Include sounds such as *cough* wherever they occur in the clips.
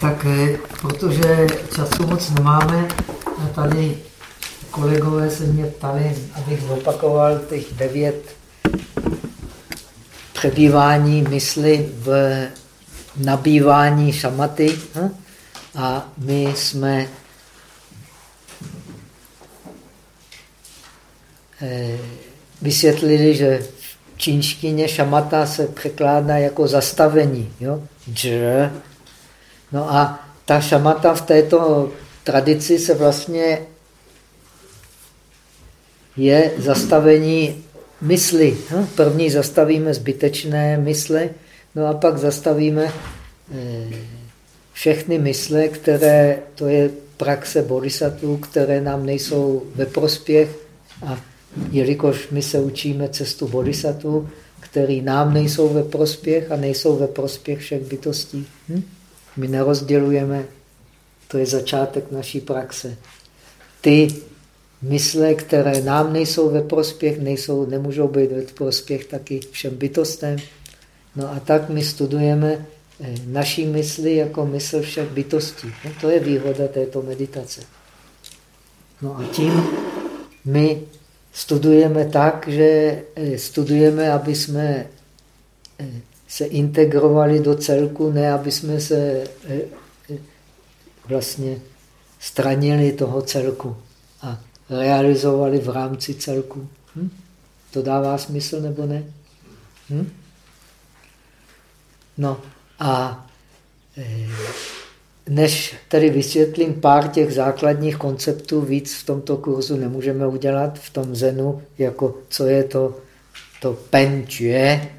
Tak eh, protože času moc nemáme, a tady kolegové se mě ptali, abych opakoval těch devět přebývání mysli v nabývání šamaty. Hm? A my jsme eh, vysvětlili, že v čínštině šamata se překládá jako zastavení. Jo? Dž. No a ta šamata v této tradici se vlastně je zastavení mysli. Hm? První zastavíme zbytečné mysle, no a pak zastavíme eh, všechny mysle, které, to je praxe bodhisattvů, které nám nejsou ve prospěch a jelikož my se učíme cestu bodhisattvů, který nám nejsou ve prospěch a nejsou ve prospěch všech bytostí. Hm? My nerozdělujeme, to je začátek naší praxe. Ty mysle, které nám nejsou ve prospěch, nejsou, nemůžou být ve prospěch taky všem bytostem. No a tak my studujeme eh, naší mysli jako mysl všech bytostí. No to je výhoda této meditace. No a tím my studujeme tak, že eh, studujeme, aby jsme eh, se integrovali do celku, ne aby jsme se vlastně stranili toho celku. A realizovali v rámci celku. Hm? To dává smysl nebo ne? Hm? No a e, než tedy vysvětlím pár těch základních konceptů, víc v tomto kurzu nemůžeme udělat, v tom zenu, jako co je to, to penčuje,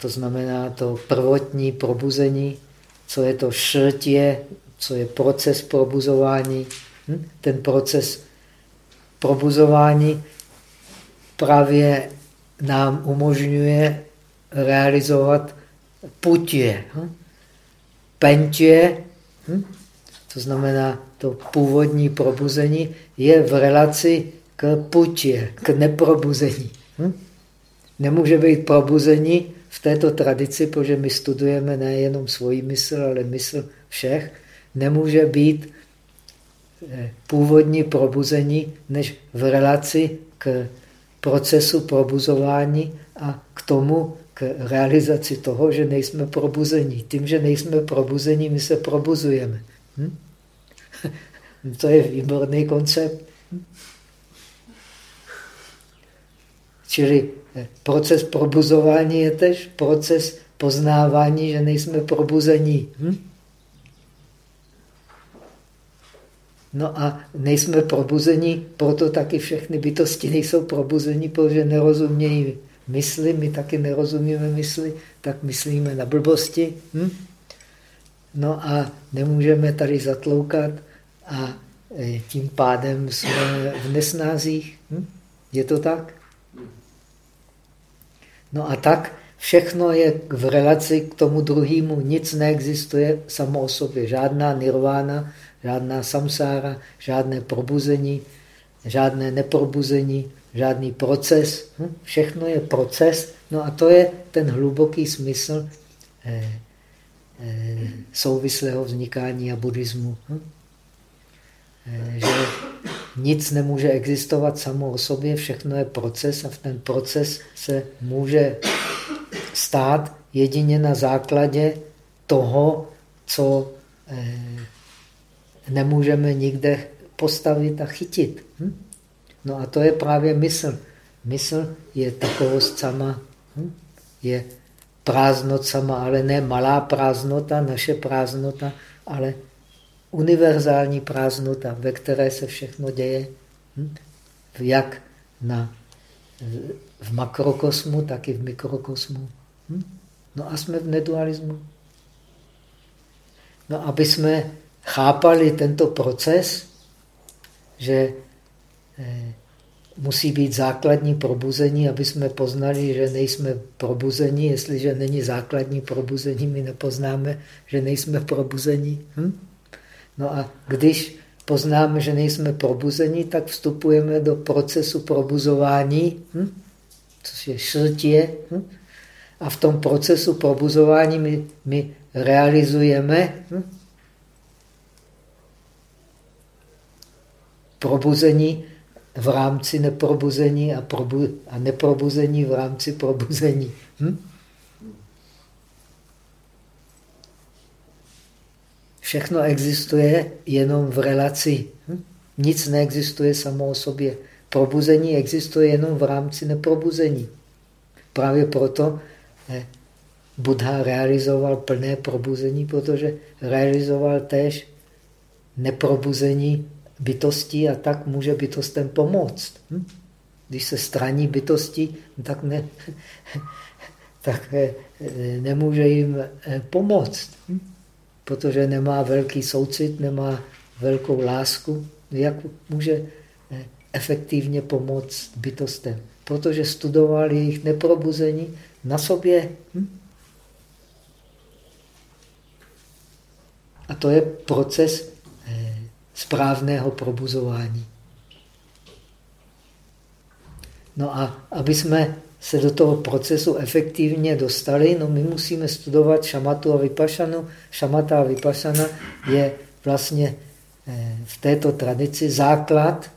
to znamená to prvotní probuzení, co je to šrtě, co je proces probuzování, Hm? Ten proces probuzování právě nám umožňuje realizovat putě. Hm? Pentě, hm? to znamená to původní probuzení, je v relaci k putě, k neprobuzení. Nemůže být probuzení v této tradici, protože my studujeme nejenom svoji mysl, ale mysl všech. Nemůže být Eh, původní probuzení, než v relaci k procesu probuzování a k tomu, k realizaci toho, že nejsme probuzení. Tím, že nejsme probuzení, my se probuzujeme. Hm? *laughs* To je výborný koncept. Čili eh, proces probuzování je tež proces poznávání, že nejsme probuzení. Hm? No a nejsme probuzení, proto taky všechny bytosti nejsou probuzení, protože nerozumějí mysli, my taky nerozumíme mysli, tak myslíme na blbosti. Hm? No a nemůžeme tady zatloukat a e, tím pádem jsme v nesnázích. Hm? Je to tak? No a tak všechno je v relaci k tomu druhému. Nic neexistuje samo o sobě. Žádná nirvána žádná samsára, žádné probuzení, žádné neprobuzení, žádný proces. Hm? Všechno je proces. No a to je ten hluboký smysl eh, eh, souvislého vznikání a buddhismu. Hm? Eh, že nic nemůže existovat samo o sobě, všechno je proces a v ten proces se může stát jedině na základě toho, co nemůžeme nikde postavit a chytit. Hm? No a to je právě mysl. Mysl je takovost sama, hm? je prázdnot sama, ale ne malá prázdnota, naše prázdnota, ale univerzální prázdnota, ve které se všechno děje, hm? jak na, v makrokosmu, tak i v mikrokosmu. Hm? No a jsme v nedualismu. No, aby jsme chápali tento proces, že eh, musí být základní probuzení, aby jsme poznali, že nejsme probuzení. Jestliže není základní probuzení, my nepoznáme, že nejsme probuzení. Hm? No a když poznáme, že nejsme probuzení, tak vstupujeme do procesu probuzování, hm? což je šrtě. Hm? A v tom procesu probuzování my, my realizujeme hm? probuzení v rámci neprobuzení a, probu a neprobuzení v rámci probuzení. Hm? Všechno existuje jenom v relaci. Hm? Nic neexistuje samo o sobě. Probuzení existuje jenom v rámci neprobuzení. Právě proto eh, Buddha realizoval plné probuzení, protože realizoval též neprobuzení bytostí a tak může bytostem pomoct. Hm? Když se straní bytosti, tak, ne, *laughs* tak eh, nemůže jim eh, pomoct, hm? Protože nemá velký soucit, nemá velkou lásku. Jak může eh, efektivně pomoct bytostem? Protože studoval jejich neprobuzení na sobě. Hm? A to je proces správného probuzování. No a aby jsme se do toho procesu efektivně dostali, no my musíme studovat šamatu a vypašanu. Šamata a vypašana je vlastně eh, v této tradici základ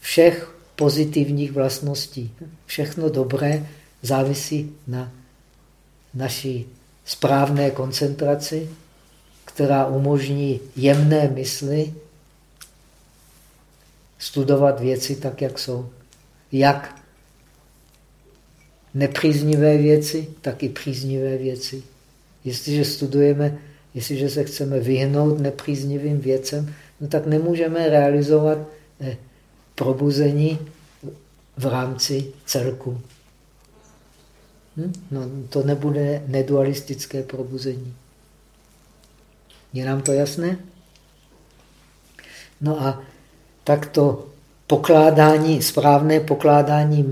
všech pozitivních vlastností. Všechno dobré závisí na naší správné koncentraci, která umožní jemné mysli studovat věci tak, jak jsou. Jak nepříznivé věci, tak i příznivé věci. Jestliže studujeme, jestliže se chceme vyhnout nepříznivým věcem, no tak nemůžeme realizovat eh, probuzení v rámci celku. Hm? No, to nebude nedualistické probuzení. Je nám to jasné? No a tak to pokládání, správné pokládání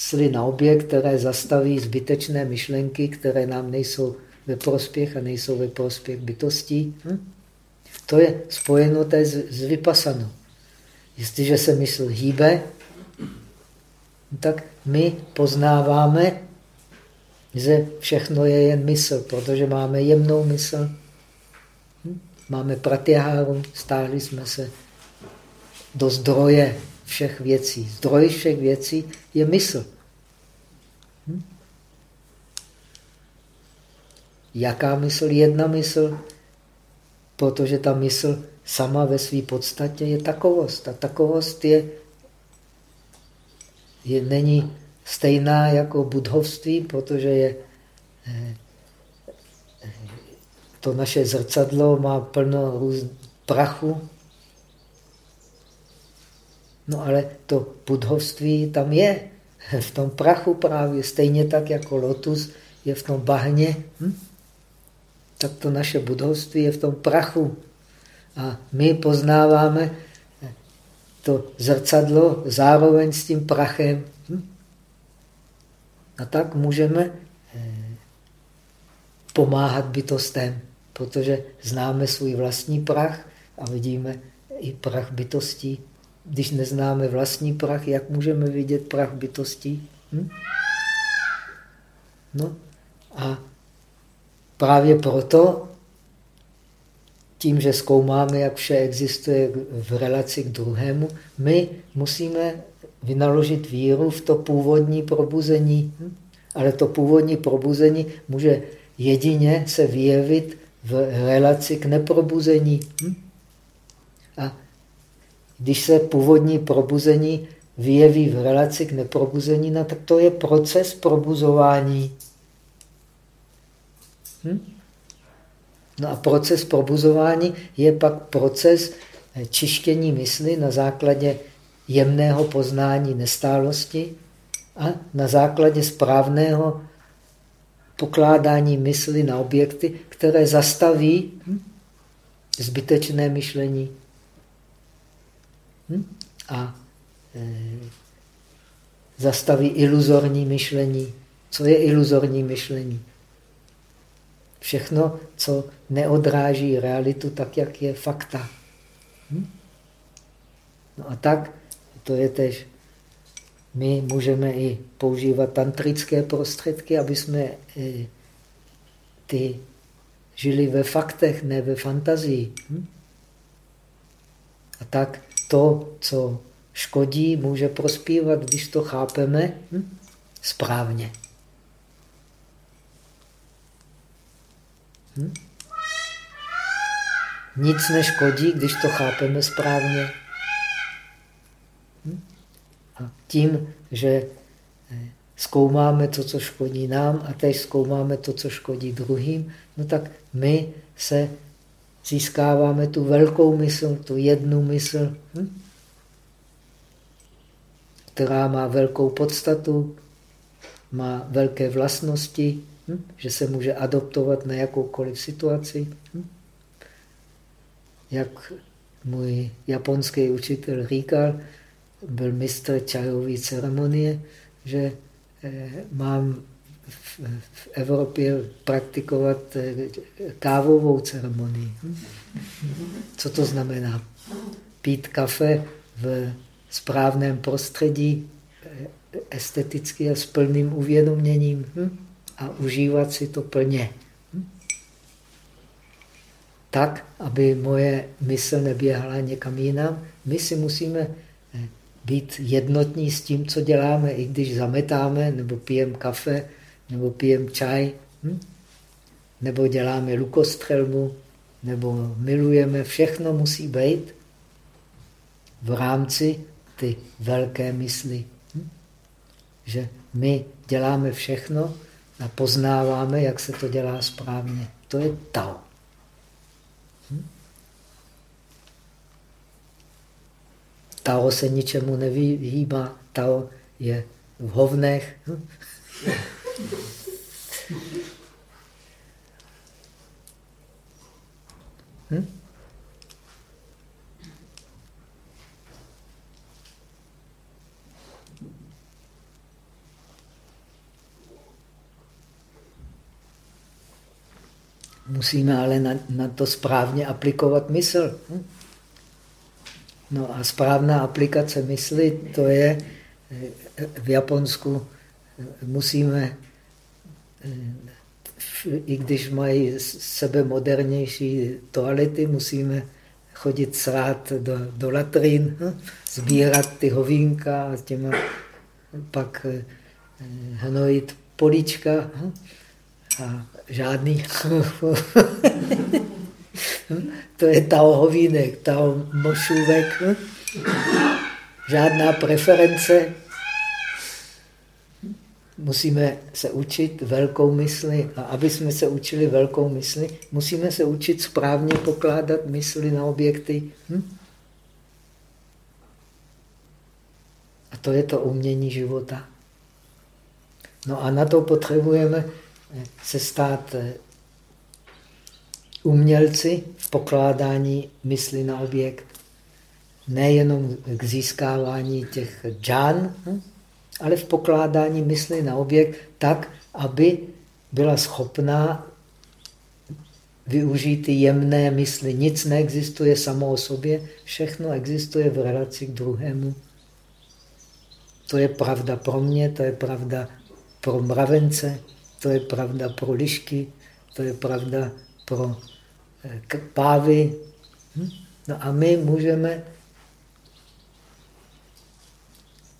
mysli na objekt, které zastaví zbytečné myšlenky, které nám nejsou ve prospěch a nejsou ve prospěch bytostí. Hm? To je spojeno té s, s vypasanou. Jestliže se mysl hýbe, tak my poznáváme, že všechno je jen mysl, protože máme jemnou mysl. Hm? Máme pratyháru, stáhli jsme se do zdroje všech věcí. Zdroj všech věcí je mysl. Hm? Jaká mysl? Jedna mysl, protože ta mysl sama ve své podstatě je takovost. A takovost je, je, není stejná jako budhovství, protože je, eh, to naše zrcadlo má plno prachu, No ale to budhovství tam je, *laughs* v tom prachu právě, stejně tak jako lotus je v tom bahně. Hm? Tak to naše budhovství je v tom prachu. A my poznáváme to zrcadlo zároveň s tím prachem. Hm? A tak můžeme eh, pomáhat bytostem, protože známe svůj vlastní prach a vidíme i prach bytostí. Když neznáme vlastní prach, jak můžeme vidět prach bytostí? Hm? No a právě proto, tím, že zkoumáme, jak vše existuje v relaci k druhému, my musíme vynaložit víru v to původní probuzení. Hm? Ale to původní probuzení může jedině se vyjevit v relaci k neprobuzení. Hm? Když se původní probuzení vyjeví v relaci k neprobuzení, no, tak to je proces probuzování. Hm? No a proces probuzování je pak proces čištění mysli na základě jemného poznání nestálosti a na základě správného pokládání mysli na objekty, které zastaví hm, zbytečné myšlení. Hm? A e, zastaví iluzorní myšlení. Co je iluzorní myšlení? Všechno, co neodráží realitu tak, jak je fakta. Hm? No a tak, to je tež my můžeme i používat tantrické prostředky, aby jsme eh, ty žili ve faktech, ne ve fantazii. Hm? A tak to, co škodí, může prospívat, když to chápeme hm? správně. Hm? Nic neškodí, když to chápeme správně. Hm? A tím, že eh, zkoumáme to, co škodí nám a teď zkoumáme to, co škodí druhým, no tak my se získáváme tu velkou mysl, tu jednu mysl, hm? která má velkou podstatu, má velké vlastnosti, hm? že se může adoptovat na jakoukoliv situaci. Hm? Jak můj japonský učitel říkal, byl mistr čajové ceremonie, že eh, mám v, Evropě praktikovat eh, kávovou ceremonii. Co to znamená? Pít kafe v správném prostředí, eh, esteticky a s plným uvědoměním hm? a užívat si to plně. Hm? Tak, aby moje mysl neběhala někam jinam, my si musíme eh, být jednotní s tím, co děláme, i když zametáme, nebo pijeme kafe, nebo pijeme čaj, hm? nebo děláme lukostřelbu, nebo milujeme, všechno musí být v rámci ty velké mysli. Hm? Že my děláme všechno a poznáváme, jak se to dělá správně. To je Tao. Hm? Tao se ničemu nevyhýbá. Tao je v hovnech. Hm? Hm? Musíme ale na, na to správně aplikovat mysl. Hm? No a správná aplikace mysli, to je eh, v Japonsku eh, musíme, i když mají sebe modernější toalety, musíme chodit srát do, do latrín, hm? sbírat ty hovínka a těma pak hnojit políčka hm? a žádný. *laughs* to je tao hovínek, tao mošůvek. Žádná preference. Musíme se učit velkou mysli. A aby jsme se učili velkou mysli, musíme se učit správně pokládat mysli na objekty. Hm? A to je to umění života. No a na to potřebujeme se stát eh, umělci v pokládání mysli na objekt. Nejenom k získávání těch džán, hm, ale v pokládání mysli na objekt tak, aby byla schopná využít jemné mysli. Nic neexistuje samo o sobě, všechno existuje v relaci k druhému. To je pravda pro mě, to je pravda pro mravence, to je pravda pro lišky, to je pravda pro eh, pávy. Hm? No a my můžeme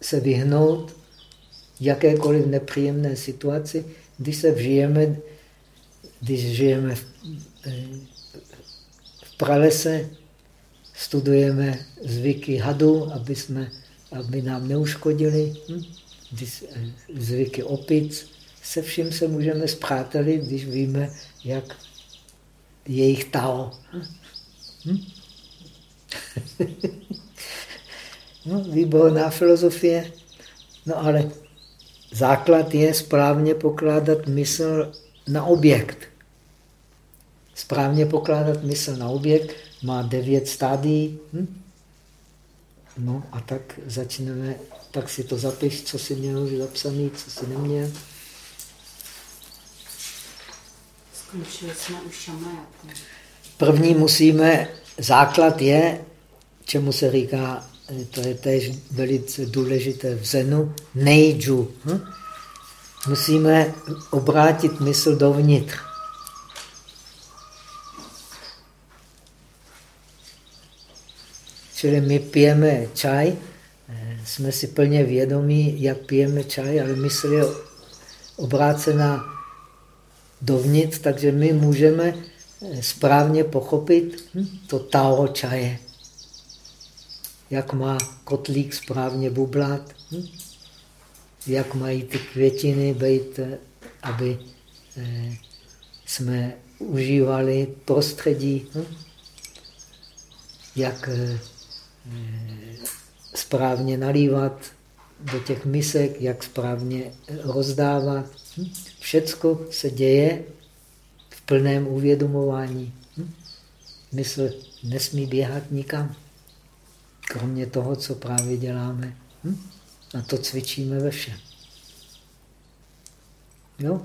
se vyhnout jakékoliv nepříjemné situaci, když se vžijeme, když žijeme v, eh, v pralese, studujeme zvyky hadu, aby, jsme, aby nám neuškodili, hm? Eh, zvyky opic, se vším se můžeme zpřátelit, když víme, jak jejich tao. Hm? *laughs* no, výborná filozofie. No ale základ je správně pokládat mysl na objekt. Správně pokládat mysl na objekt má devět stádií. Hm? No a tak začneme, tak si to zapiš, co si měl zapsaný, co si neměl. Skončili jsme už šamajátem. První musíme, základ je, čemu se říká to je též velice důležité v Zenu, nejdžu. Hm? Musíme obrátit mysl dovnitř. Čili my pijeme čaj, eh, jsme si plně vědomí, jak pijeme čaj, ale mysl je obrácená dovnitř, takže my můžeme eh, správně pochopit hm, to tao čaje. Jak má kotlík správně bublat, hm? jak mají ty květiny být, eh, aby jsme užívali prostředí, hm? jak správně nalívat do těch misek, jak správně rozdávat. Hm? Všecko se děje v plném uvědomování. Mysl nesmí běhat nikam, kromě toho, co právě děláme. Hm? A to cvičíme ve všem. Jo?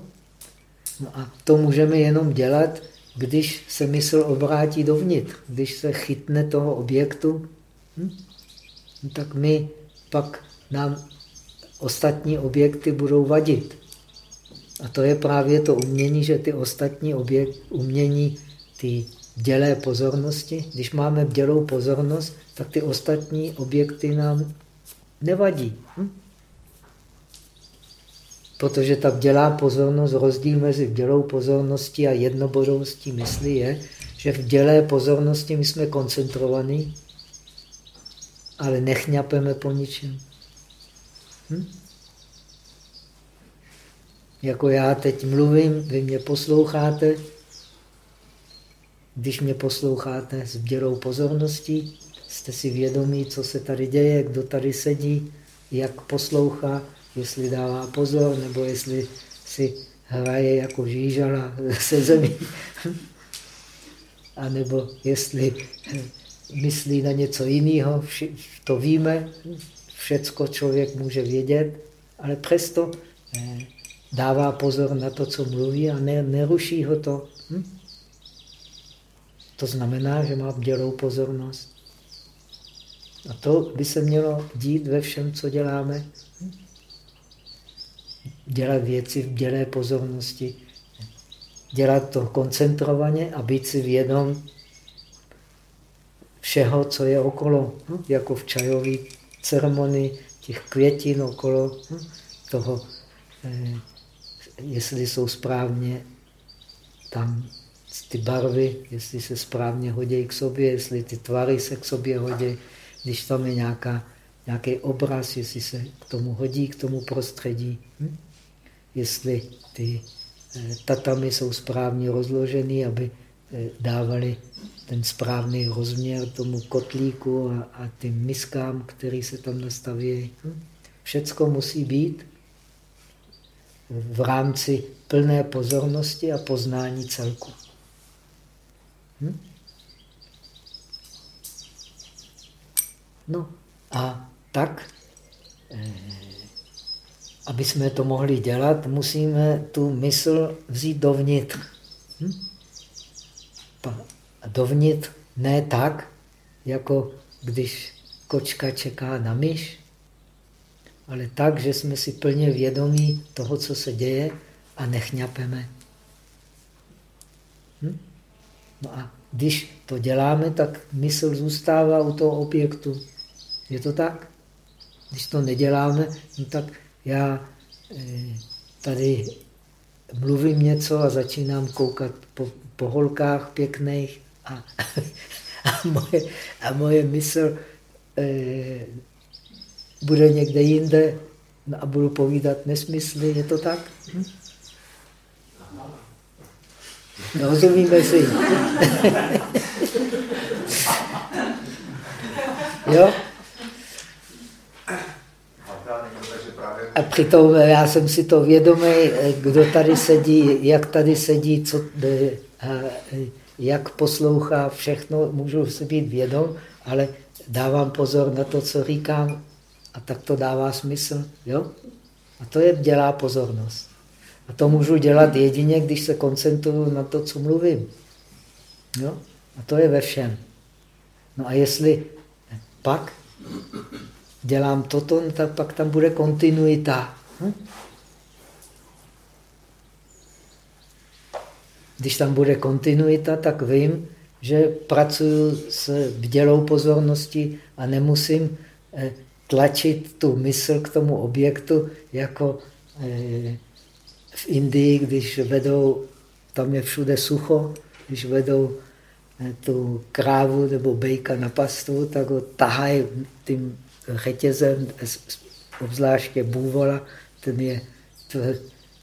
No a to můžeme jenom dělat, když se mysl obrátí dovnitř, když se chytne toho objektu, hm? no tak my pak nám ostatní objekty budou vadit. A to je právě to umění, že ty ostatní objekt, umění, ty dělé pozornosti, když máme dělou pozornost, tak ty ostatní objekty nám nevadí. Hm? Protože ta dělá pozornost, rozdíl mezi dělou pozorností a jednobodovostí mysli je, že v dělé pozornosti my jsme koncentrovaní, ale nechňapeme po ničem. Hm? Jako já teď mluvím, vy mě posloucháte. Když mě posloucháte s dělou pozorností, jste si vědomí, co se tady děje, kdo tady sedí, jak poslouchá, jestli dává pozor, nebo jestli si hraje jako žížala *laughs* se zemí. A nebo jestli myslí na něco jiného, to víme, všecko člověk může vědět, ale přesto eh, dává pozor na to, co mluví a ne, neruší ho to. Hm? To znamená, že má dělou pozornost. A to by se mělo dít ve všem, co děláme. Dělat věci v dělé pozornosti. Dělat to koncentrovaně a být si vědom všeho, co je okolo, jako v čajové ceremonii, těch květin okolo toho, eh, jestli jsou správně tam ty barvy, jestli se správně hodí k sobě, jestli ty tvary se k sobě hodí, když tam je nějaká, nějaký obraz, jestli se k tomu hodí, k tomu prostředí, hm? jestli ty eh, tatamy jsou správně rozloženy, aby eh, dávali ten správný rozměr tomu kotlíku a, a tím miskám, který se tam nastaví. Hm? Všecko musí být v rámci plné pozornosti a poznání celku. Hm? No a tak, eh, aby jsme to mohli dělat, musíme tu mysl vzít dovnitř. Hm? dovnitř ne tak, jako když kočka čeká na myš, ale tak, že jsme si plně vědomí toho, co se děje a nechňapeme. Hm? No a když to děláme, tak mysl zůstává u toho objektu. Je to tak? Když to neděláme, no tak já eh, tady mluvím něco a začínám koukat po, po holkách pěkných a, *laughs* a, moje, a moje mysl eh, bude někde jinde no a budu povídat nesmysly. Je to tak? Hm? Rozumíme si. jo? A přitom já jsem si to vědomý, kdo tady sedí, jak tady sedí, co, jak poslouchá, všechno můžu si být vědom, ale dávám pozor na to, co říkám a tak to dává smysl. Jo? A to je dělá pozornost. A to můžu dělat jedině, když se koncentruju na to, co mluvím. Jo? A to je ve všem. No a jestli pak dělám toto, no tak pak tam bude kontinuita. Hm? Když tam bude kontinuita, tak vím, že pracuji s vdělou pozorností a nemusím eh, tlačit tu mysl k tomu objektu, jako eh, v Indii, když vedou, tam je všude sucho, když vedou eh, tu krávu nebo bejka na pastu, tak ho tahají tím řetězem, obzvláště bůvola, ten je,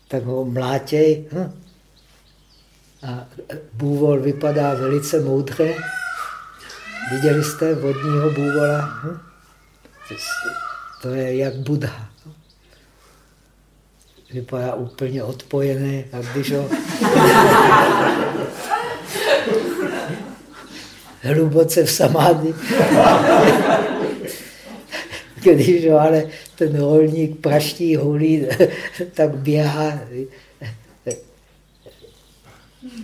tak ho mlátěj. Hm? A bůvol vypadá velice moudře. Viděli jste vodního bůvola? Hm? To je jak Buddha. Vypadá úplně odpojený a když ho hluboce v samády, když ho ale ten rolník praští holí, tak běhá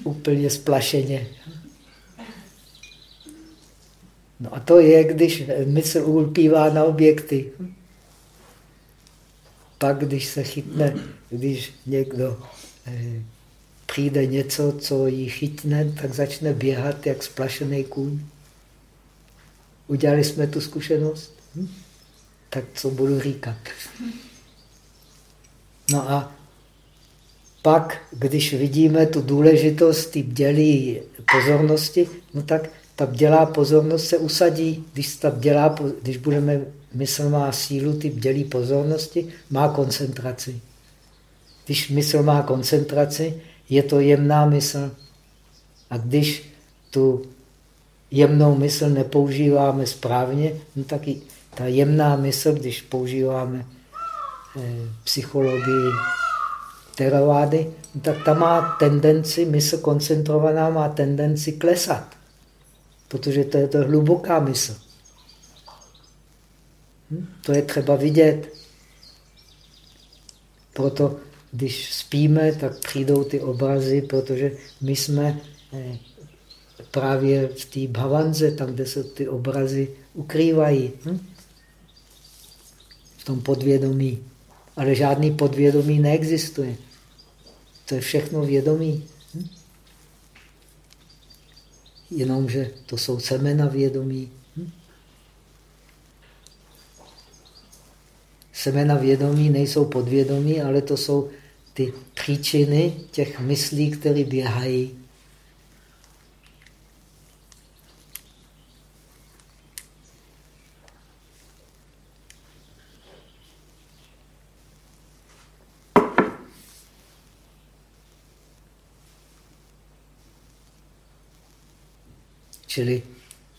úplně splašeně. No a to je, když mysl ulpívá na objekty. Pak, když se chytne, když někdo eh, přijde něco, co jí chytne, tak začne běhat jak splašený kůň. Udělali jsme tu zkušenost? Hm? Tak co budu říkat? No a pak, když vidíme tu důležitost ty bdělé pozornosti, no tak ta bdělá pozornost se usadí. Když, ta bdělá, když budeme, mysl má sílu, ty bdělé pozornosti, má koncentraci. Když mysl má koncentraci, je to jemná mysl. A když tu jemnou mysl nepoužíváme správně, no tak i ta jemná mysl, když používáme eh, psychologii, teravády, tak ta má tendenci, mysl koncentrovaná má tendenci klesat. Protože to je to hluboká mysl. Hm? To je třeba vidět. Proto, když spíme, tak přijdou ty obrazy, protože my jsme eh, právě v té bhavanze, tam, kde se ty obrazy ukrývají. Hm? V tom podvědomí. Ale žádný podvědomí neexistuje. To je všechno vědomí. Hm? Jenomže to jsou semena vědomí. Hm? Semena vědomí nejsou podvědomí, ale to jsou ty příčiny těch myslí, které běhají. Čili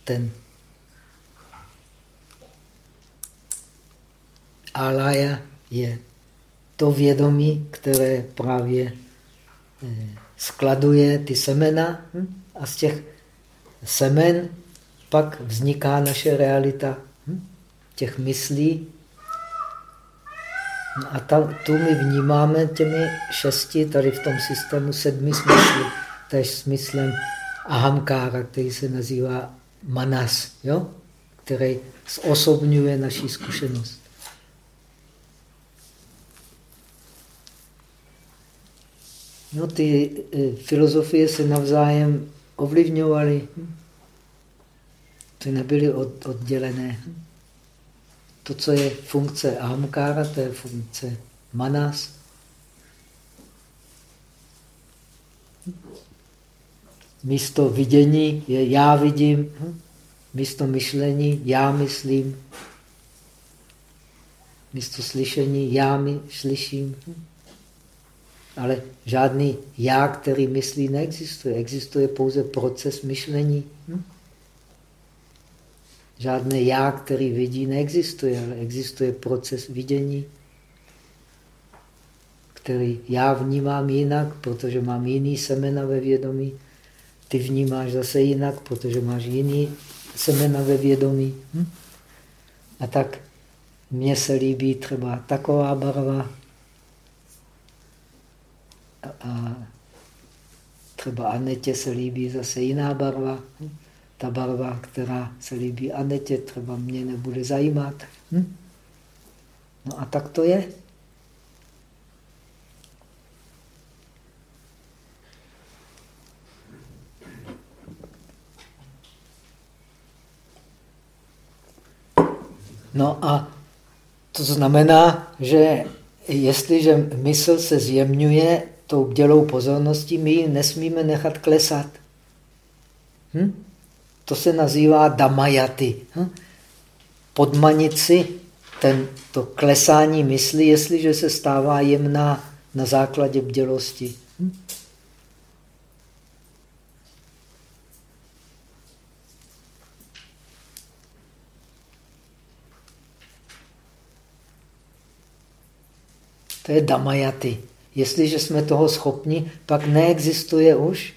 ten alaya je to vědomí, které právě eh, skladuje ty semena hm? a z těch semen pak vzniká naše realita hm? těch myslí. No a tam, tu my vnímáme těmi šesti, tady v tom systému sedmi smysly, tež smyslem ahamkára, který se nazývá manas, jo? který zosobňuje naši zkušenost. No, ty e, filozofie se navzájem ovlivňovaly. Ty nebyly od, oddělené. To, co je funkce ahamkára, to je funkce manas. Místo vidění je já vidím, místo myšlení já myslím, místo slyšení já mi slyším. Ale žádný já, který myslí, neexistuje. Existuje pouze proces myšlení. Žádné já, který vidí, neexistuje, ale existuje proces vidění, který já vnímám jinak, protože mám jiný semena ve vědomí ty vnímáš zase jinak, protože máš jiný semena ve vědomí. Hm? A tak mně se líbí třeba taková barva a třeba Anetě se líbí zase jiná barva. Ta barva, která se líbí Anetě, třeba mě nebude zajímat. Hm? No a tak to je. No a to znamená, že jestliže mysl se zjemňuje tou bdělou pozorností, my ji nesmíme nechat klesat. Hm? To se nazývá damajaty. Hm? Podmanit si ten, to klesání mysli, jestliže se stává jemná na základě bdělosti. Hm? To je damajaty. Jestliže jsme toho schopni, pak neexistuje už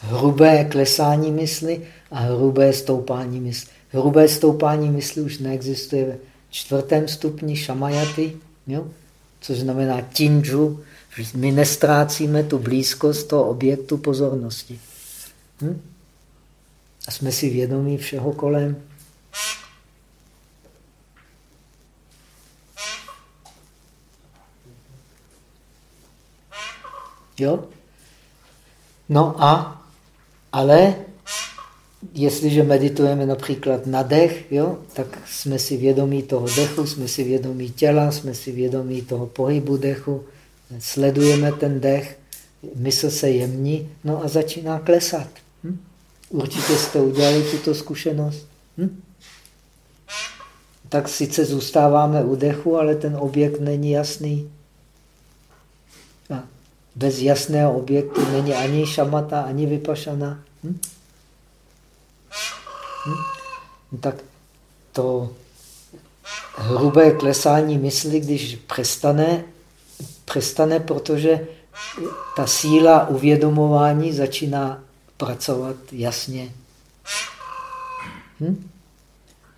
hrubé klesání mysli a hrubé stoupání mysli. Hrubé stoupání mysli už neexistuje ve čtvrtém stupni šamajaty, jo? což znamená tinju. My nestrácíme tu blízkost toho objektu pozornosti. Hm? A jsme si vědomí všeho kolem. Jo? No a, ale jestliže meditujeme například na dech, jo, tak jsme si vědomí toho dechu, jsme si vědomí těla, jsme si vědomí toho pohybu dechu, sledujeme ten dech, mysl se jemní, no a začíná klesat. Hm? Určitě jste udělali tuto zkušenost. Hm? Tak sice zůstáváme u dechu, ale ten objekt není jasný. Bez jasného objektu není ani šamata, ani vypašana. Hm? Hm? No tak to hrubé klesání mysli, když přestane, přestane, protože ta síla uvědomování začíná pracovat jasně. Hm?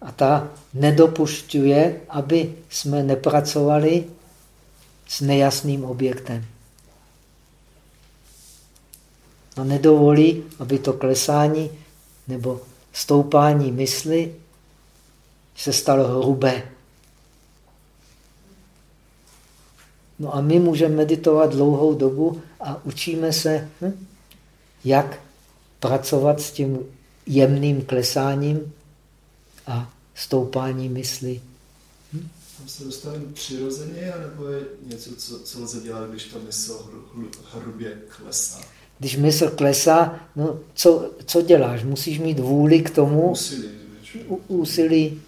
A ta nedopušťuje, aby jsme nepracovali s nejasným objektem a nedovolí, aby to klesání nebo stoupání mysli se stalo hrubé. No a my můžeme meditovat dlouhou dobu a učíme se, hm, jak pracovat s tím jemným klesáním a stoupáním mysli. Hm? Tam se dostaneme přirozeně, nebo je něco, co, co lze dělat, když ta mysl hrubě klesá? Když mysl klesá, no co, co děláš? Musíš mít vůli k tomu úsilí. úsilí.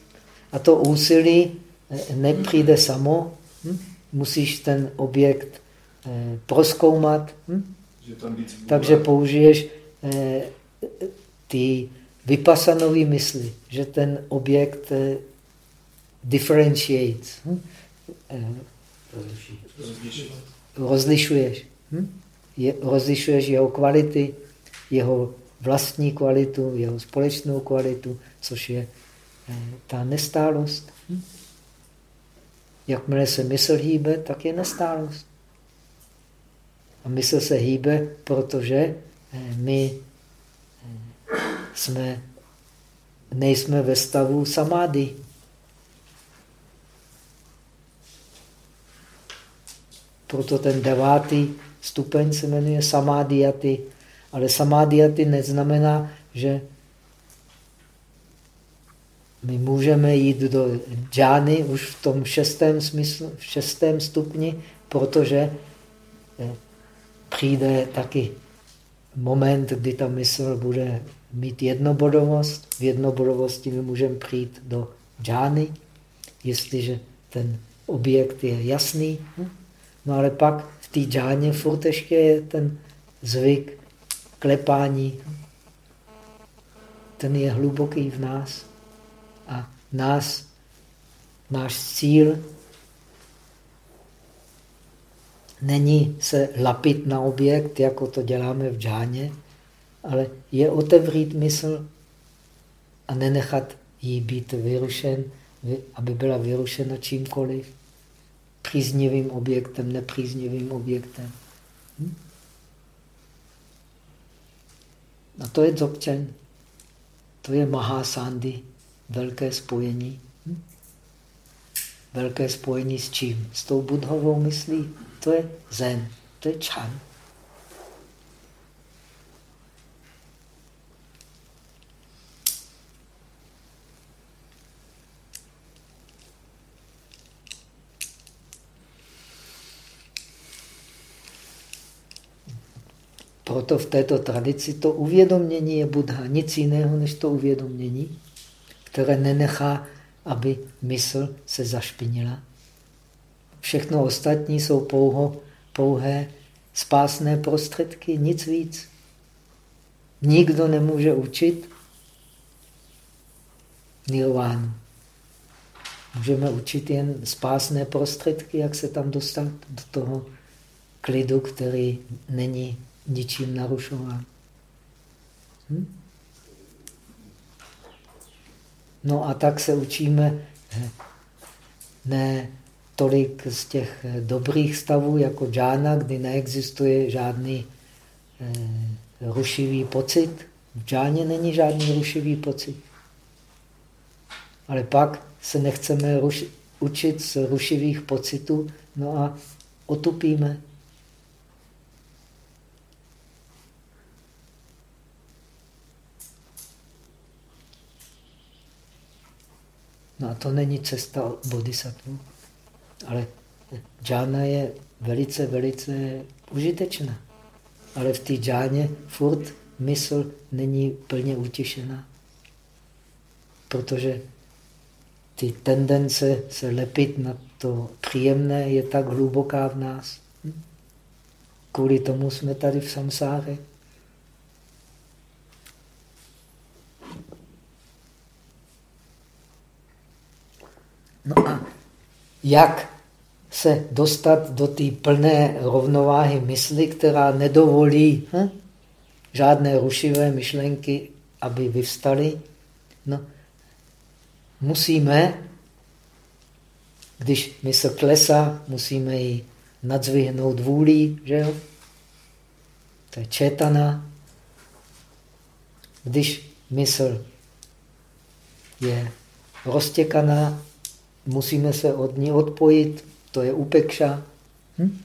A to úsilí eh, nepřijde samo. Hm? Musíš ten objekt eh, proskoumat. Hm? Takže použiješ eh, ty vypasanové mysli, že ten objekt eh, differentiates. Hm? Eh, rozlišuješ. Hm? Je, rozlišuješ jeho kvality, jeho vlastní kvalitu, jeho společnou kvalitu, což je eh, ta nestálost. Hm? Jakmile se mysl hýbe, tak je nestálost. A mysl se hýbe, protože eh, my eh, jsme, nejsme ve stavu samády. Proto ten devátý stupeň se jmenuje samádiaty. Ale samádiaty neznamená, že my můžeme jít do džány už v tom šestém, smyslu, v šestém stupni, protože eh, přijde taky moment, kdy ta mysl bude mít jednobodovost. V jednobodovosti my můžeme přijít do džány, jestliže ten objekt je jasný. No ale pak v té džáně furt ještě je ten zvyk klepání. Ten je hluboký v nás. A nás, náš cíl není se lapit na objekt, jako to děláme v džáně, ale je otevřít mysl a nenechat jí být vyrušen, aby byla vyrušena čímkoliv příznivým objektem, nepříznivým objektem. Hm? A to je dzogchen. To je Mahasandy, velké spojení. Hm? Velké spojení s čím? S tou budhovou myslí. To je zen, to je čan. Proto v této tradici to uvědomění je Buddha. Nic jiného než to uvědomění, které nenechá, aby mysl se zašpinila. Všechno ostatní jsou pouho, pouhé spásné prostředky, nic víc. Nikdo nemůže učit nirvánu. Můžeme učit jen spásné prostředky, jak se tam dostat do toho klidu, který není ničím narušován. Hm? No a tak se učíme eh, ne tolik z těch eh, dobrých stavů jako džána, kdy neexistuje žádný eh, rušivý pocit. V džáně není žádný rušivý pocit. Ale pak se nechceme ruš učit z rušivých pocitů, no a otupíme. No a to není cesta bodhisattva. Ale džána je velice, velice užitečná. Ale v té džáně furt mysl není plně utěšená. Protože ty tendence se lepit na to příjemné je tak hluboká v nás. Kvůli tomu jsme tady v samsáře. No a jak se dostat do té plné rovnováhy mysli, která nedovolí hm, žádné rušivé myšlenky, aby vyvstaly? No, musíme, když mysl klesá, musíme ji nadzvihnout vůlí, že jo? To je četana. Když mysl je roztěkaná, musíme se od ní odpojit, to je upekša. Hm?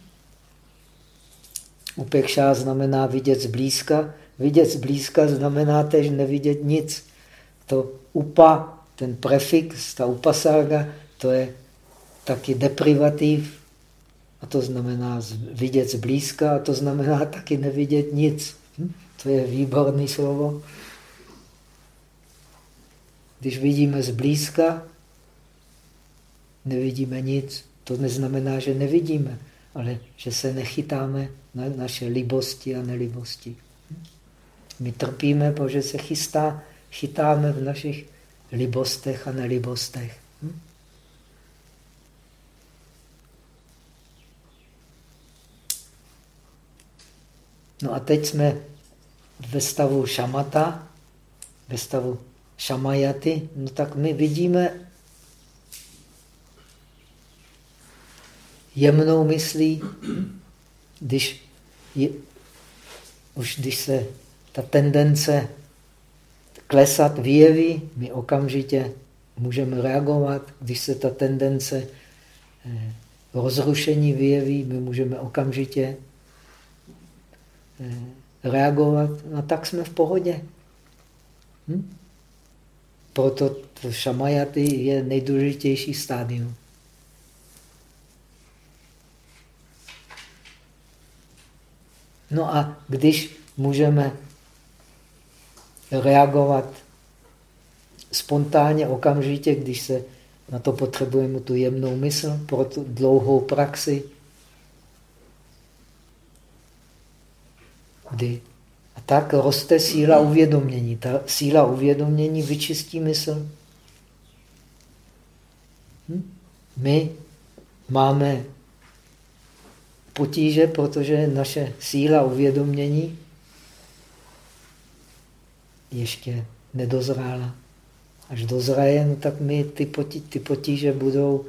Upekša znamená vidět zblízka. Vidět zblízka znamená tež nevidět nic. To upa, ten prefix, ta upasága, to je taky deprivativ. A to znamená vidět zblízka a to znamená *laughs* taky nevidět nic. Hm? To je výborné slovo. Když vidíme zblízka, nevidíme nic. To neznamená, že nevidíme, ale že se nechytáme na naše libosti a nelibosti. My trpíme, protože se chystá, chytáme v našich libostech a nelibostech. No a teď jsme ve stavu šamata, ve stavu šamajaty, no tak my vidíme jemnou myslí, když je, už když se ta tendence klesat vyjeví, my okamžitě můžeme reagovat. Když se ta tendence eh, rozrušení vyjeví, my můžeme okamžitě eh, reagovat. No tak jsme v pohodě. Hm? Proto šamajaty je nejdůležitější stádium. No a když můžeme reagovat spontánně, okamžitě, když se na to potřebujeme tu jemnou mysl pro tu dlouhou praxi, kdy a tak roste síla uvědomění. Ta síla uvědomění vyčistí mysl. Hm? My máme potíže, protože naše síla uvědomění ještě nedozrála. Až dozraje, no tak my ty, potí, ty potíže budou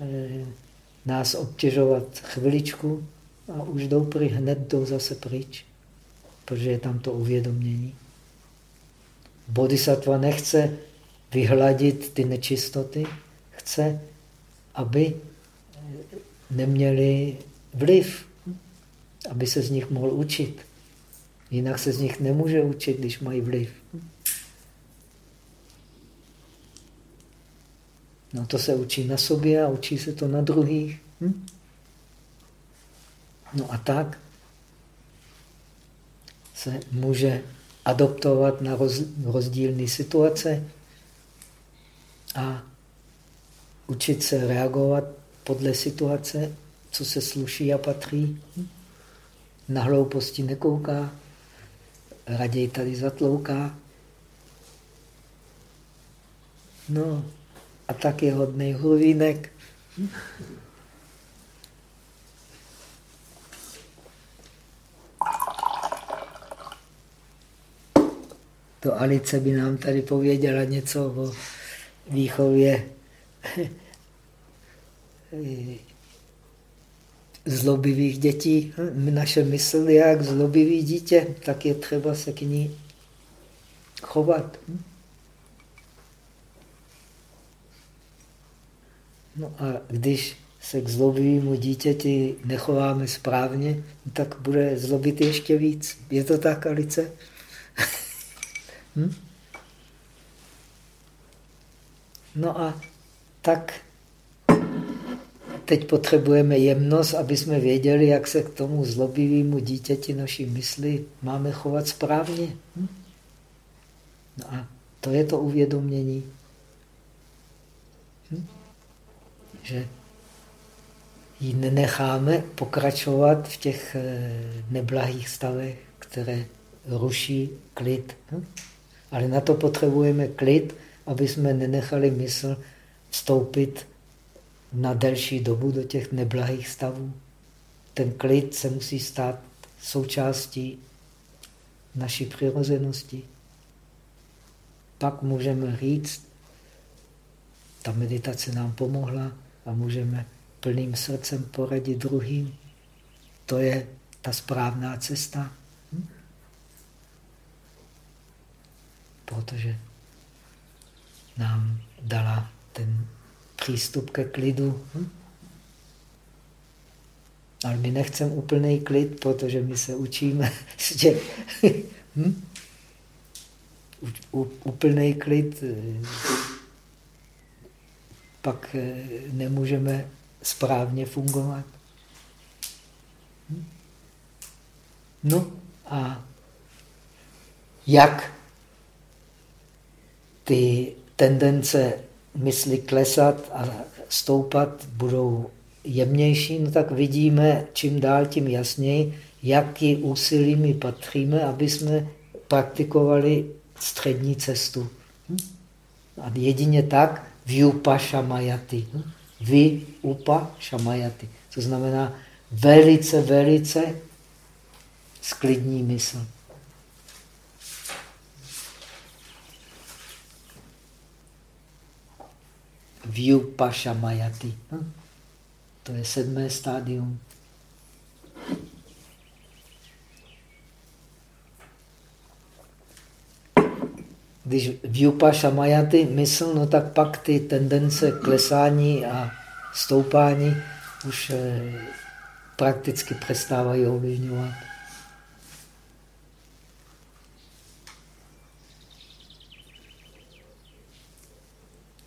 e, nás obtěžovat chviličku a už jdou pryč, hned jdou zase pryč, protože je tam to uvědomění. bodhisattva nechce vyhladit ty nečistoty, chce, aby neměli vliv, aby se z nich mohl učit. Jinak se z nich nemůže učit, když mají vliv. No to se učí na sobě a učí se to na druhých. Hm? No a tak se může adoptovat na roz, rozdílné situace a učit se reagovat podle situace, co se sluší a patří. Na hlouposti nekouká, raději tady zatlouká. No a tak je hodný hluvínek. To Alice by nám tady pověděla něco o výchově *laughs* zlobivých dětí. Naše mysl je jak zlobivý dítě, tak je třeba se k ní chovat. No a když se k zlobivému dítěti nechováme správně, tak bude zlobit ještě víc. Je to tak, Alice? hm? No a tak teď potřebujeme jemnost, aby jsme věděli, jak se k tomu zlobivému dítěti naší mysli máme chovat správně. Hm? No a to je to uvědomění. Hm? Že ji nenecháme pokračovat v těch eh, neblahých stavech, které ruší klid. Hm? Ale na to potřebujeme klid, aby jsme nenechali mysl vstoupit na delší dobu do těch neblahých stavů. Ten klid se musí stát součástí naší přirozenosti. Pak můžeme říct, ta meditace nám pomohla a můžeme plným srdcem poradit druhým. To je ta správná cesta. Hm? Protože nám dala ten přístup ke klidu. Hm? Ale my nechceme úplný klid, protože my se učíme, *laughs* že hm? úplný klid eh, pak eh, nemůžeme správně fungovat. Hm? No a jak ty tendence mysli klesat a stoupat budou jemnější, no tak vidíme čím dál tím jasněji, jaký úsilí my patříme, aby jsme praktikovali střední cestu. Hm? A jedině tak vyupa šamajaty. Hm? Vy upa šamajaty. To znamená velice, velice sklidní mysl. Vyupashamayati. Hm? To je sedmé stádium. Když vyupashamayati mysl, no tak pak ty tendence klesání a stoupání už eh, prakticky přestávají ovlivňovat.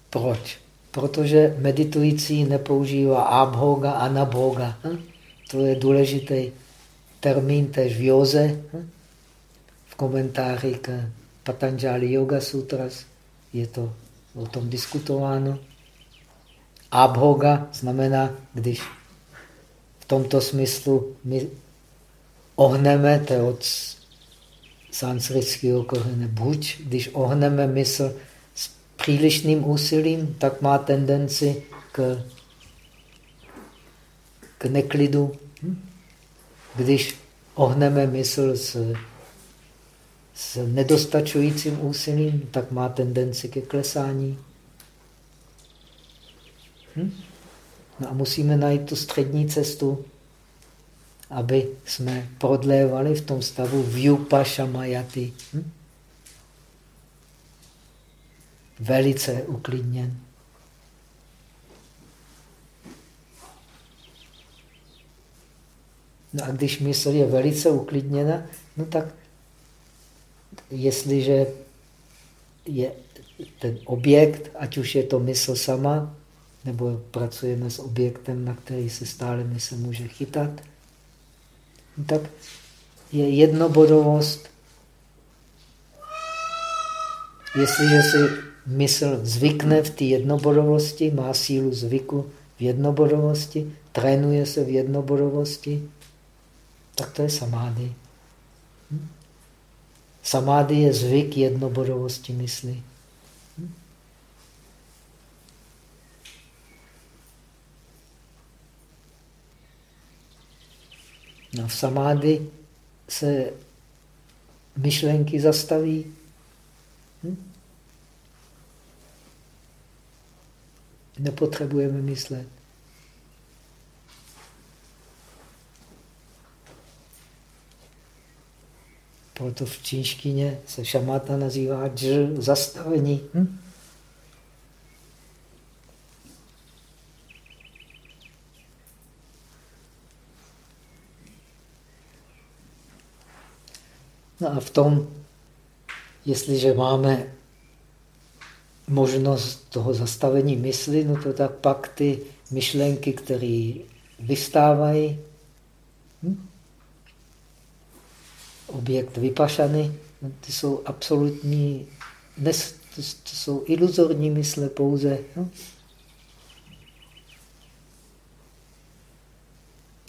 Proč? Protože meditující nepoužívá abhoga, anabhoga. Hm? To je důležitý termín tež v józe. Hm? V komentáři k Patanjali Yoga Sutras je to o tom diskutováno. Abhoga znamená, když v tomto smyslu my ohneme, to je od sanskritského kořene buď, když ohneme mysl přílišným úsilím, tak má tendenci k, k neklidu. Když ohneme mysl s, s nedostačujícím úsilím, tak má tendenci ke klesání. Hm? No a musíme najít tu střední cestu, aby jsme prodlévali v tom stavu vyupa šamajaty. Hm? Velice uklidněn. No a když mysl je velice uklidněna, no tak jestliže je ten objekt, ať už je to mysl sama, nebo pracujeme s objektem, na který se stále mysl může chytat, no tak je jednobodovost. Jestliže si mysl zvykne v té jednobodovosti, má sílu zvyku v jednobodovosti, trénuje se v jednobodovosti, tak to je samády. Hm? Samády je zvyk jednobodovosti mysli. Hm? No v samády se myšlenky zastaví. Hm? Nepotřebujeme myslet. Proto v čínštině se šamata nazývá džr, zastavení. Hm? No a v tom, jestliže máme možnost toho zastavení mysli, no to tak pak ty myšlenky, které vystávají, hm? objekt vypašany, no ty jsou absolutní, dnes to, to jsou iluzorní mysle pouze. No?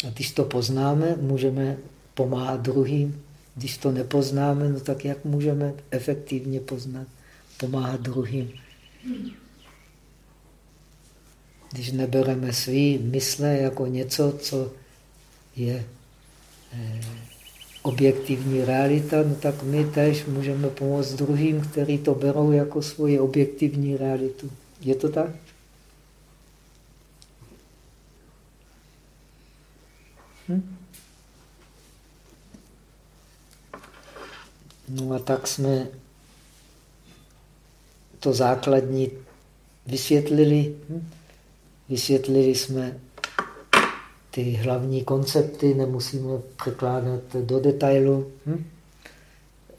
A když to poznáme, můžeme pomáhat druhým. Když to nepoznáme, no tak jak můžeme efektivně poznat, pomáhat druhým? Když nebereme svý mysle jako něco, co je eh, objektivní realita, no tak my tež můžeme pomoct druhým, kteří to berou jako svoji objektivní realitu. Je to tak? Hm? No a tak jsme to základní vysvětlili. Vysvětlili jsme ty hlavní koncepty, nemusíme překládat do detailu.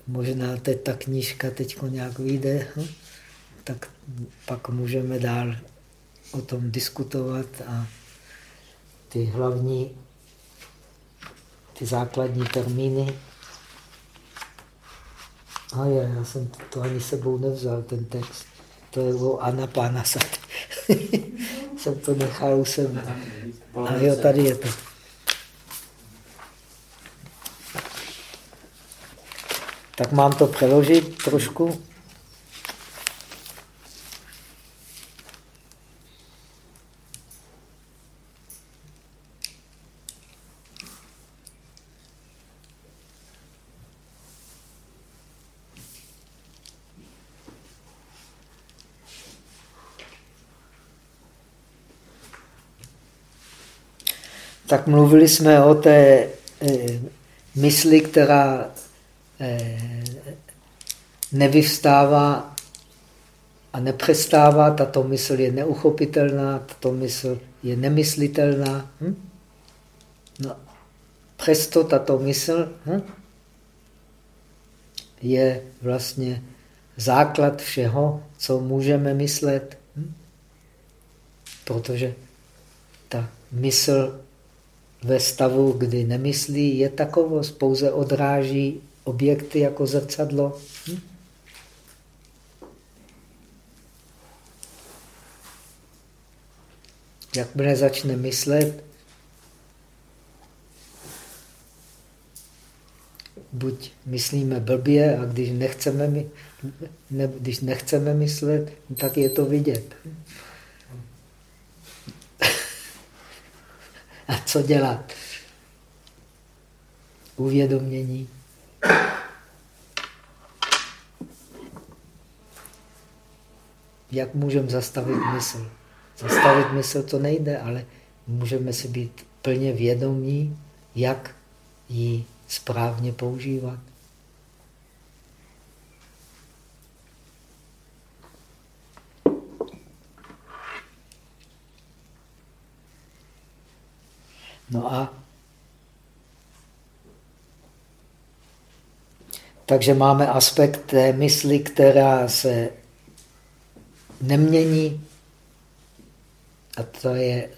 Možná teď ta knížka teď nějak vyjde, tak pak můžeme dál o tom diskutovat a ty hlavní, ty základní termíny. A je, já jsem to ani sebou nevzal, ten text. To je o Anapanasat. *laughs* jsem to nechal u sebe. A jo, tady je to. Tak mám to přeložit trošku. Tak mluvili jsme o té e, mysli, která e, nevyvstává a nepřestává. Tato mysl je neuchopitelná, tato mysl je nemyslitelná. Hm? No, přesto tato mysl hm, je vlastně základ všeho, co můžeme myslet. Hm? Protože ta mysl ve stavu, kdy nemyslí, je takovost, pouze odráží objekty jako zrcadlo. Hm? Jakmile začne myslet, buď myslíme blbě a když nechceme, ne, když nechceme myslet, tak je to vidět. A co dělat? Uvědomění. Jak můžeme zastavit mysl? Zastavit mysl to nejde, ale můžeme si být plně vědomí, jak ji správně používat. No a takže máme aspekt té mysli, která se nemění, a to je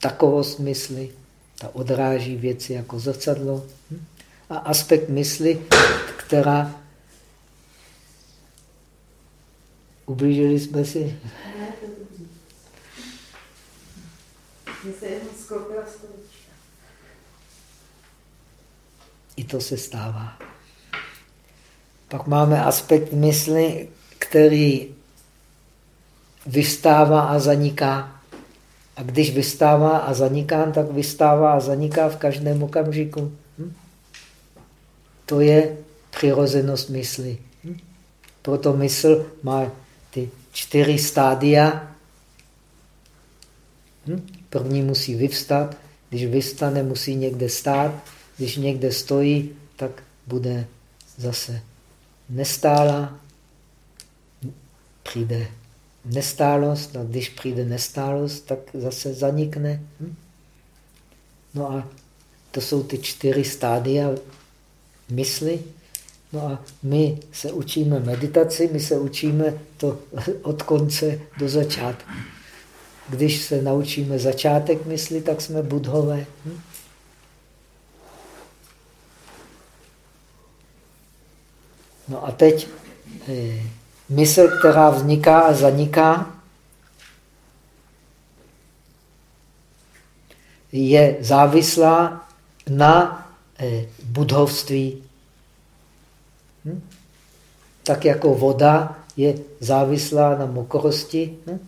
takovost mysli, ta odráží věci jako zrcadlo. Hm? A aspekt mysli, která ublížili jsme si. Skloupila I to se stává. Pak máme aspekt mysli, který vystává a zaniká. A když vystává a zaniká, tak vystává a zaniká v každém okamžiku. Hm? To je přirozenost mysli. Hm? Proto mysl má ty čtyři stádia. Hm? První musí vyvstat, když vystane, musí někde stát, když někde stojí, tak bude zase nestála, přijde nestálost a když přijde nestálost, tak zase zanikne. Hm? No a to jsou ty čtyři stádia mysli. No a my se učíme meditaci, my se učíme to *laughs* od konce do začátku. Když se naučíme začátek mysli, tak jsme budhové. Hm? No a teď eh, mysl, která vzniká a zaniká, je závislá na eh, budhovství. Hm? Tak jako voda je závislá na mokrosti. Hm?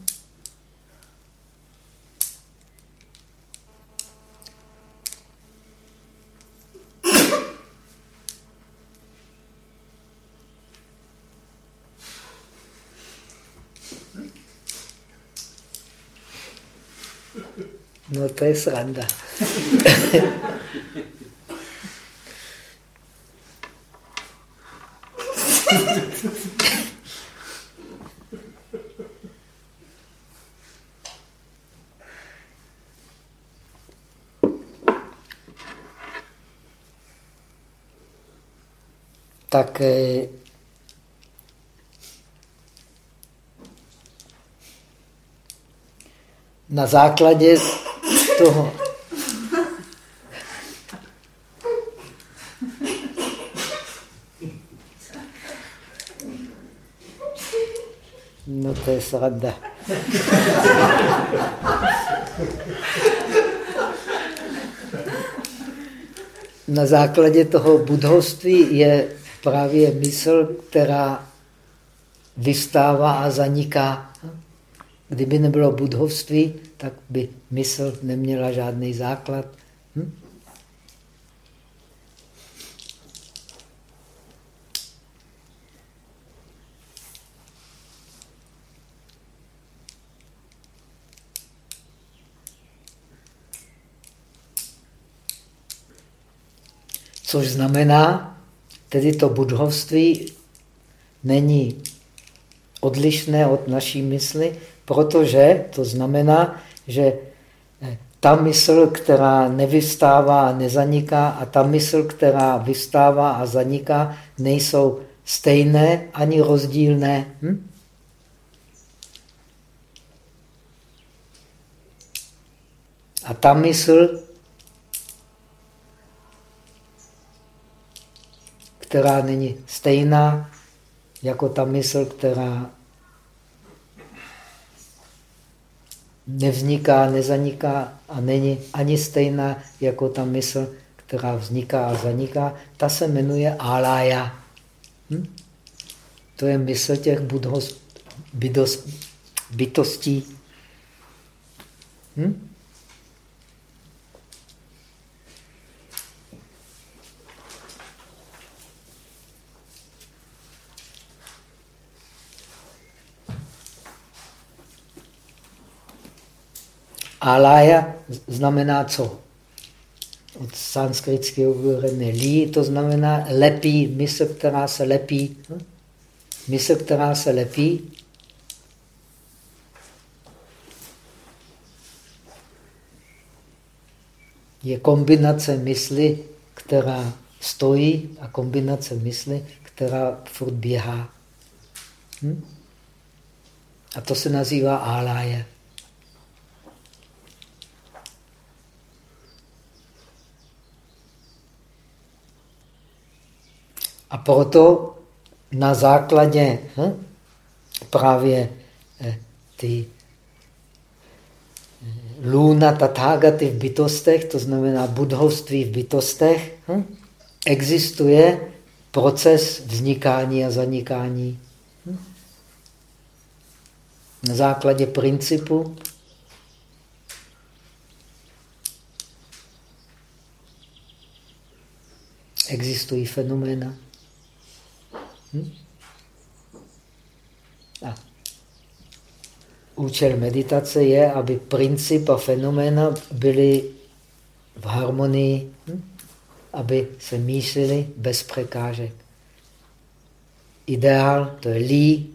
No to je sranda. tak eh, na základě toho No to je sranda. Na základě toho budhovství je právě mysl, která vystává a zaniká. Kdyby nebylo budhovství, tak by mysl neměla žádný základ. Hm? Což znamená, tedy to budhovství není odlišné od naší mysli, protože to znamená, že eh, ta mysl, která nevystává a nezaniká a ta mysl, která vystává a zaniká, nejsou stejné ani rozdílné. Hm? A ta mysl, která není stejná jako ta mysl, která nevzniká, nezaniká a není ani stejná jako ta mysl, která vzniká a zaniká, ta se jmenuje alaya. Hm? To je mysl těch budhos, bydos, bytostí. Hm? Alaya znamená co? Od sanskritského vyrobené lí, to znamená lepí, mysl, která se lepí. Hm? Mysl, která se lepí, je kombinace mysli, která stojí a kombinace mysli, která furt běhá. Hm? A to se nazývá áláje. A proto na základě hm, právě eh, ty eh, luna tathagaty v bytostech, to znamená budhovství v bytostech, hm, existuje proces vznikání a zanikání. Hm? Na základě principu existují fenoména. Hm? A účel meditace je, aby princip a fenoména byly v harmonii, hm? aby se mísily bez překážek. Ideál to je lí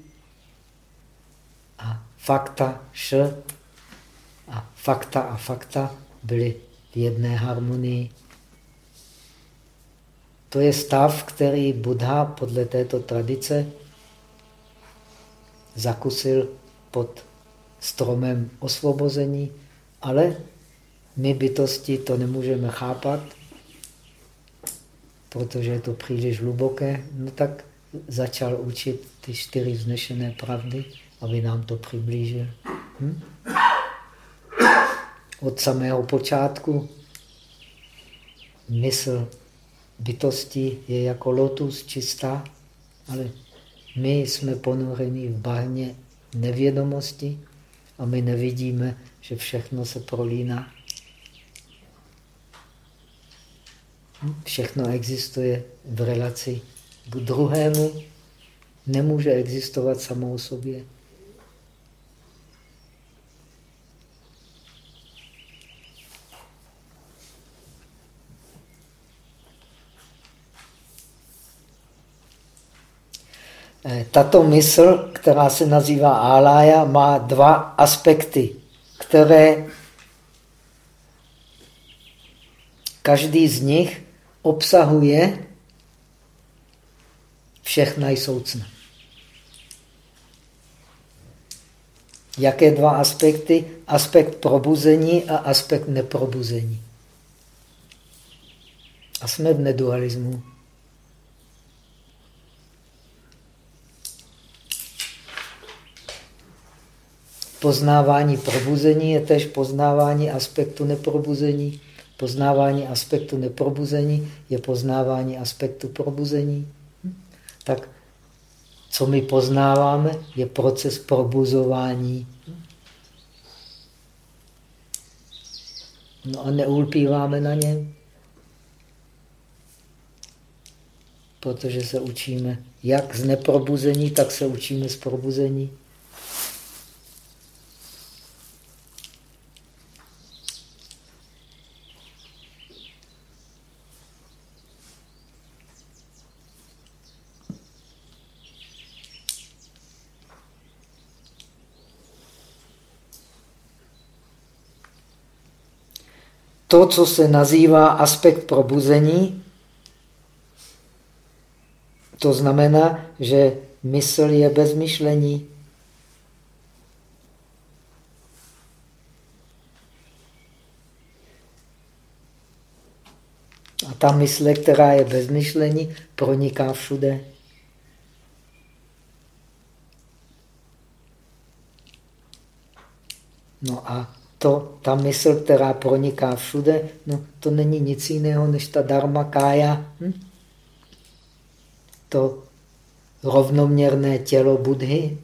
a fakta š a fakta a fakta byly v jedné harmonii. To je stav, který Buddha podle této tradice zakusil pod stromem osvobození, ale my bytosti to nemůžeme chápat, protože je to příliš hluboké, no tak začal učit ty čtyři vznešené pravdy, aby nám to přiblížil. Hm? Od samého počátku mysl bytosti je jako lotus čistá, ale my jsme ponoreni v bahně nevědomosti a my nevidíme, že všechno se prolíná. Všechno existuje v relaci k druhému, nemůže existovat samo o sobě. Tato mysl, která se nazývá álája, má dva aspekty, které každý z nich obsahuje všechna jsoucna. Jaké dva aspekty? Aspekt probuzení a aspekt neprobuzení. A jsme v nedualismu. Poznávání probuzení je tež poznávání aspektu neprobuzení. Poznávání aspektu neprobuzení je poznávání aspektu probuzení. Tak co my poznáváme, je proces probuzování. No a neulpíváme na něm, protože se učíme jak z neprobuzení, tak se učíme z probuzení. To, co se nazývá aspekt probuzení, to znamená, že mysl je bez myšlení. A ta mysl, která je bez myšlení, proniká všude. No a to, ta mysl, která proniká všude, no, to není nic jiného než ta dharma kája. Hm? To rovnoměrné tělo Budhy,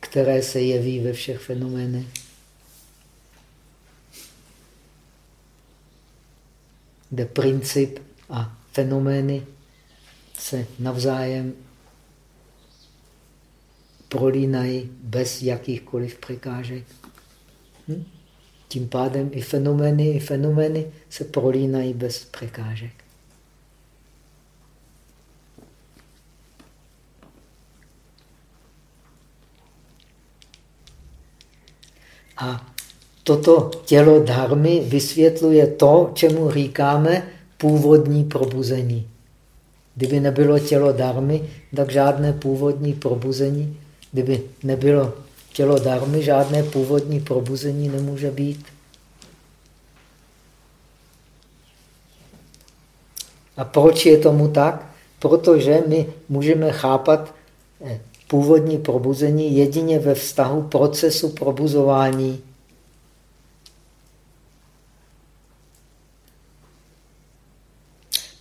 které se jeví ve všech fenoménech. Kde princip a fenomény se navzájem prolínají bez jakýchkoliv překážek. Hm? Tím pádem i fenomény, i fenomény se prolínají bez překážek. A toto tělo dharmy vysvětluje to, čemu říkáme původní probuzení. Kdyby nebylo tělo dharmy, tak žádné původní probuzení. Kdyby nebylo tělo dharmy, žádné původní probuzení nemůže být. A proč je tomu tak? Protože my můžeme chápat eh, původní probuzení jedině ve vztahu procesu probuzování.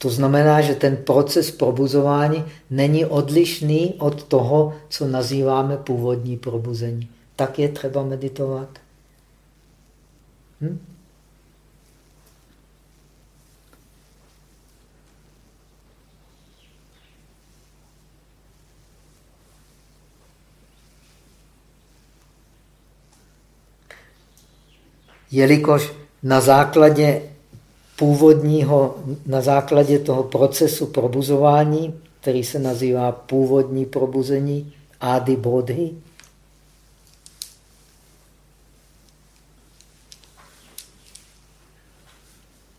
To znamená, že ten proces probuzování není odlišný od toho, co nazýváme původní probuzení. Tak je třeba meditovat. Hm? Jelikož na základě původního, na základě toho procesu probuzování, který se nazývá původní probuzení, Adi Bodhi,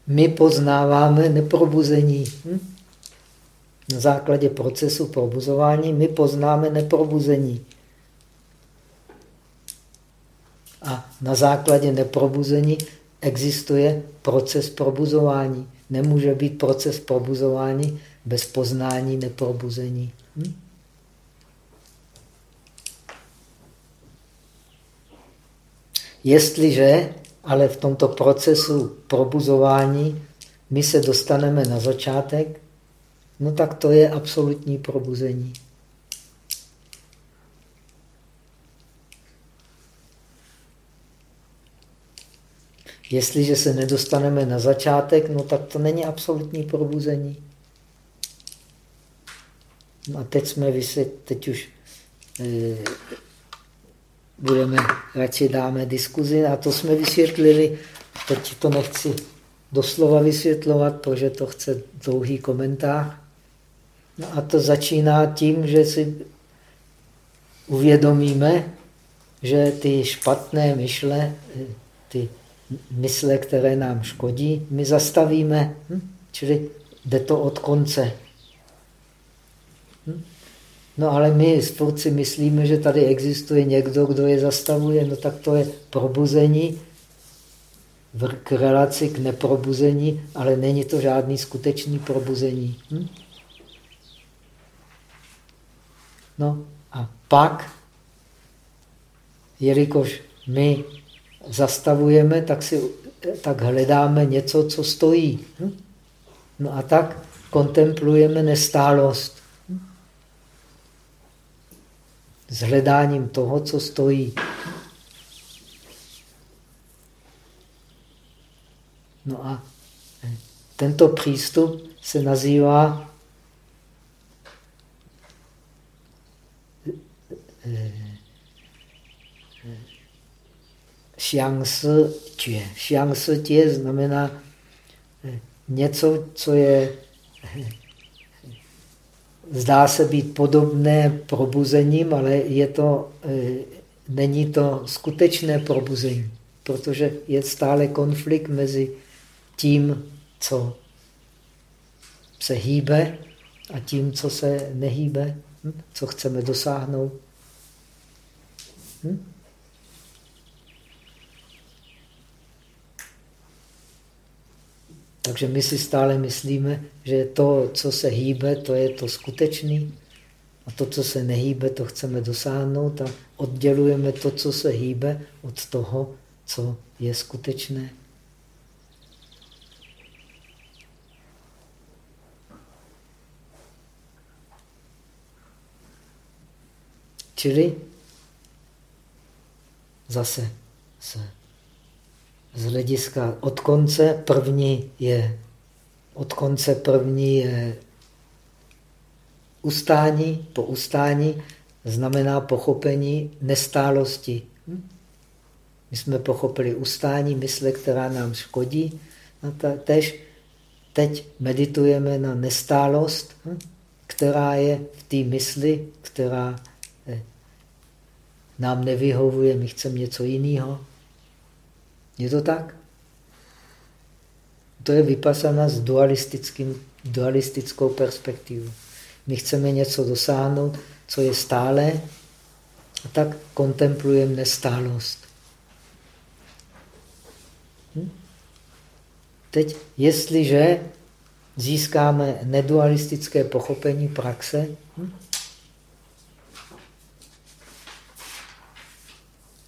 my poznáváme neprobuzení. Hm? Na základě procesu probuzování my poznáme neprobuzení. A na základě neprobuzení existuje proces probuzování. Nemůže být proces probuzování bez poznání neprobuzení. Hm? Jestliže ale v tomto procesu probuzování my se dostaneme na začátek, no tak to je absolutní probuzení. Jestliže se nedostaneme na začátek, no tak to není absolutní probuzení. No a teď jsme vysvět, teď už e, budeme, radši dáme diskuzi a to jsme vysvětlili, teď to nechci doslova vysvětlovat, protože to chce dlouhý komentář. No a to začíná tím, že si uvědomíme, že ty špatné myšle, ty mysle, které nám škodí, my zastavíme. Hm? Čili jde to od konce. Hm? No ale my spůrci myslíme, že tady existuje někdo, kdo je zastavuje, no tak to je probuzení k relaci k neprobuzení, ale není to žádný skutečný probuzení. Hm? No a pak, jelikož my zastavujeme, tak, si, tak hledáme něco, co stojí. Hm? No a tak kontemplujeme nestálost. Hm? S hledáním toho, co stojí. No a tento přístup se nazývá tě. Xiangsi tě znamená eh, něco, co je eh, zdá se být podobné probuzením, ale je to, eh, není to skutečné probuzení, protože je stále konflikt mezi tím, co se hýbe a tím, co se nehýbe, hm? co chceme dosáhnout. Hm? Takže my si stále myslíme, že to, co se hýbe, to je to skutečný. A to, co se nehýbe, to chceme dosáhnout a oddělujeme to, co se hýbe, od toho, co je skutečné. Čili zase se z hlediska od konce první je, od konce první je ustání, po ustání znamená pochopení nestálosti. My jsme pochopili ustání mysle, která nám škodí, a ta, tež teď meditujeme na nestálost, která je v té mysli, která eh, nám nevyhovuje, my chceme něco jiného. Je to tak? To je vypasana s dualistickým, dualistickou perspektivou. My chceme něco dosáhnout, co je stále, a tak kontemplujeme nestálost. Hm? Teď, jestliže získáme nedualistické pochopení praxe, hm?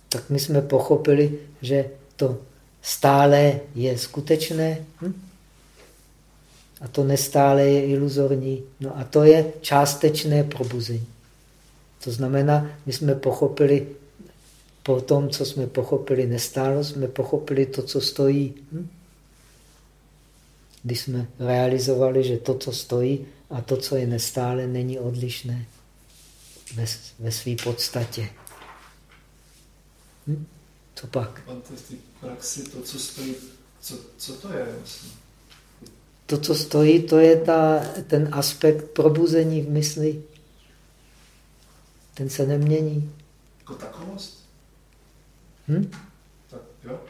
tak my jsme pochopili, že to stále je skutečné hm? a to nestále je iluzorní. No a to je částečné probuzení. To znamená, my jsme pochopili, po tom, co jsme pochopili nestálost, jsme pochopili to, co stojí. Hm? Když jsme realizovali, že to, co stojí a to, co je nestále, není odlišné ve, ve své podstatě. Hm? Co pak? praxi, to, co stojí, co, co to je vlastně? To, co stojí, to je ta, ten aspekt probuzení v mysli. Ten se nemění. Jako takovost? Hm? Tak, jo?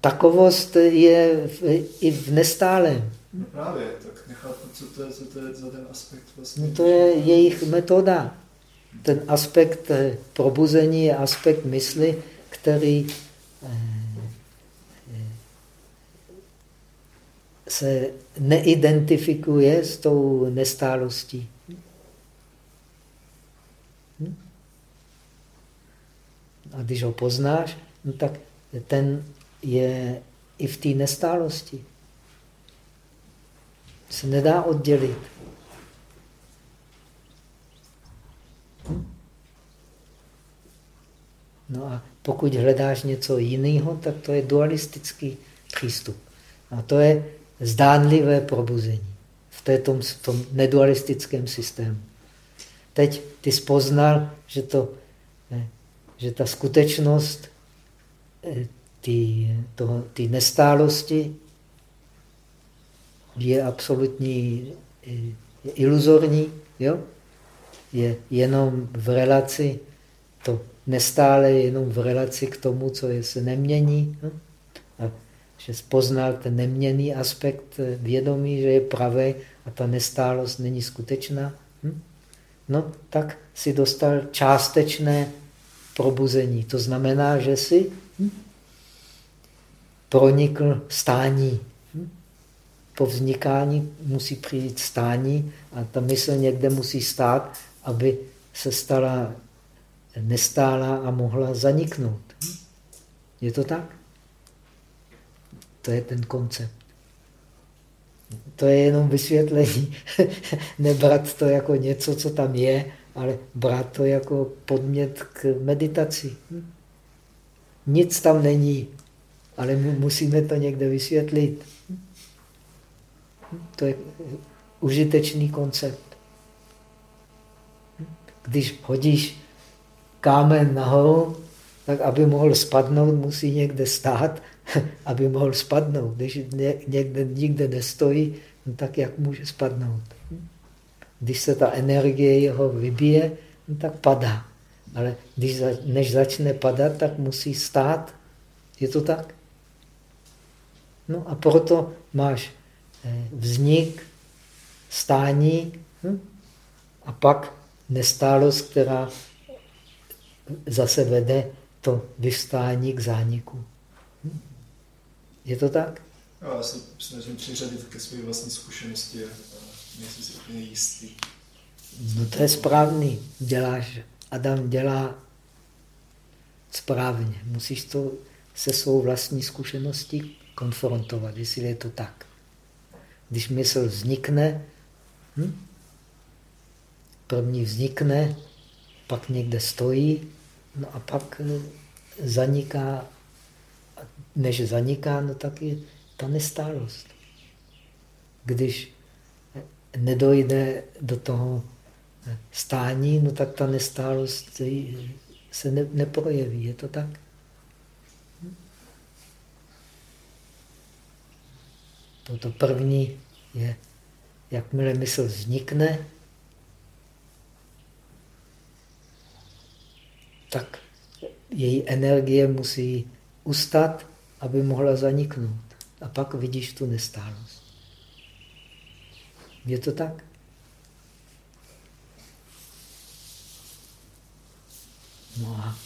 Takovost je v, i v nestálém. No právě, tak nechápu, co to je, co to je za ten aspekt vlastně. No to je jejich metoda. Ten aspekt probuzení je aspekt mysli, který eh, eh, se neidentifikuje s tou nestálostí. Hm? A když ho poznáš, no tak ten je i v té nestálosti. Se nedá oddělit. No a pokud hledáš něco jiného, tak to je dualistický přístup. A to je zdánlivé probuzení v, této, tom nedualistickém systému. Teď ty spoznal, že, to, že ta skutečnost eh, ty, ty nestálosti je absolutní je iluzorní, jo? je jenom v relaci to nestále jenom v relaci k tomu, co je, se nemění. No? A že spoznal ten neměný aspekt vědomí, že je pravé a ta nestálost není skutečná. Hm? No, tak si dostal částečné probuzení. To znamená, že si hm? pronikl stání. Hm? Po vznikání musí přijít stání a ta mysl někde musí stát, aby se stala nestála a mohla zaniknout. Je to tak? To je ten koncept. To je jenom vysvětlení. *laughs* Nebrat to jako něco, co tam je, ale brát to jako podmět k meditaci. Nic tam není, ale my musíme to někde vysvětlit. To je užitečný koncept. Když hodíš kámen nahoru, tak aby mohl spadnout, musí někde stát, *laughs* aby mohl spadnout. Když někde nikde nestojí, no tak jak může spadnout? Když se ta energie jeho vybije, no tak padá. Ale když za, než začne padat, tak musí stát. Je to tak? No a proto máš eh, vznik, stání hm? a pak nestálost, která zase vede to vystání k zániku. Hm? Je to tak? Já se snažím přiřadit ke své vlastní zkušenosti a nejsem si úplně jistý. No to je správný. Děláš, Adam dělá správně. Musíš to se svou vlastní zkušeností konfrontovat, jestli je to tak. Když mysl vznikne, hm? první vznikne, pak někde stojí, no a pak eh, zaniká, než zaniká, no tak je ta nestálost. Když nedojde do toho stání, no tak ta nestálost se ne, neprojeví. Je to tak? Toto první je, jakmile mysl vznikne, tak její energie musí ustat aby mohla zaniknout. A pak vidíš tu nestálost. Je to tak? No a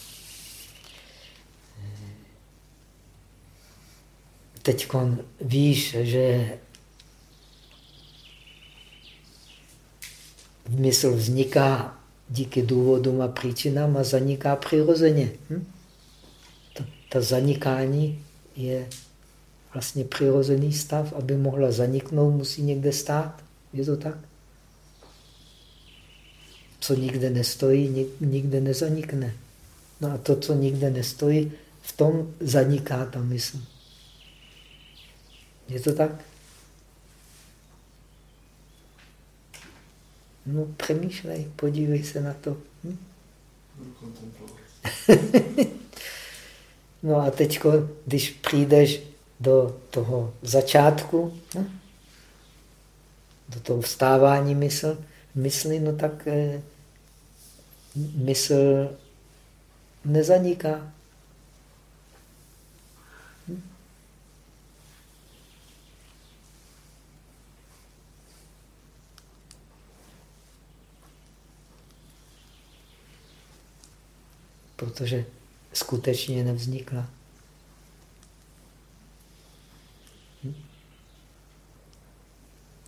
eh, teď víš, že mysl vzniká díky důvodům a příčinám a zaniká přirozeně. Hm? Ta, ta zanikání je vlastně přirozený stav. Aby mohla zaniknout, musí někde stát. Je to tak? Co nikde nestojí, nikde nezanikne. No a to, co nikde nestojí, v tom zaniká ta mysl. Je to tak? No, přemýšlej, podívej se na to. Hm? *laughs* no a teď, když přijdeš do toho začátku, hm? do toho vstávání mysl, mysli, no tak eh, mysl nezaniká. Protože skutečně nevznikla.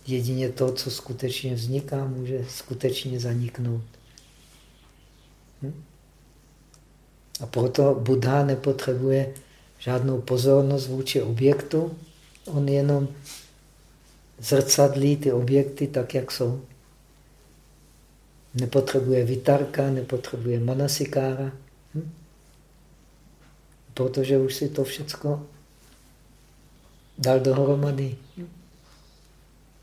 Jedině to, co skutečně vzniká, může skutečně zaniknout. Hm? A proto Buddha nepotřebuje žádnou pozornost vůči objektu, on jenom zrcadlí ty objekty tak, jak jsou. Nepotřebuje vitarka, nepotřebuje manasikára, hm? Protože už si to všecko dal dohromady.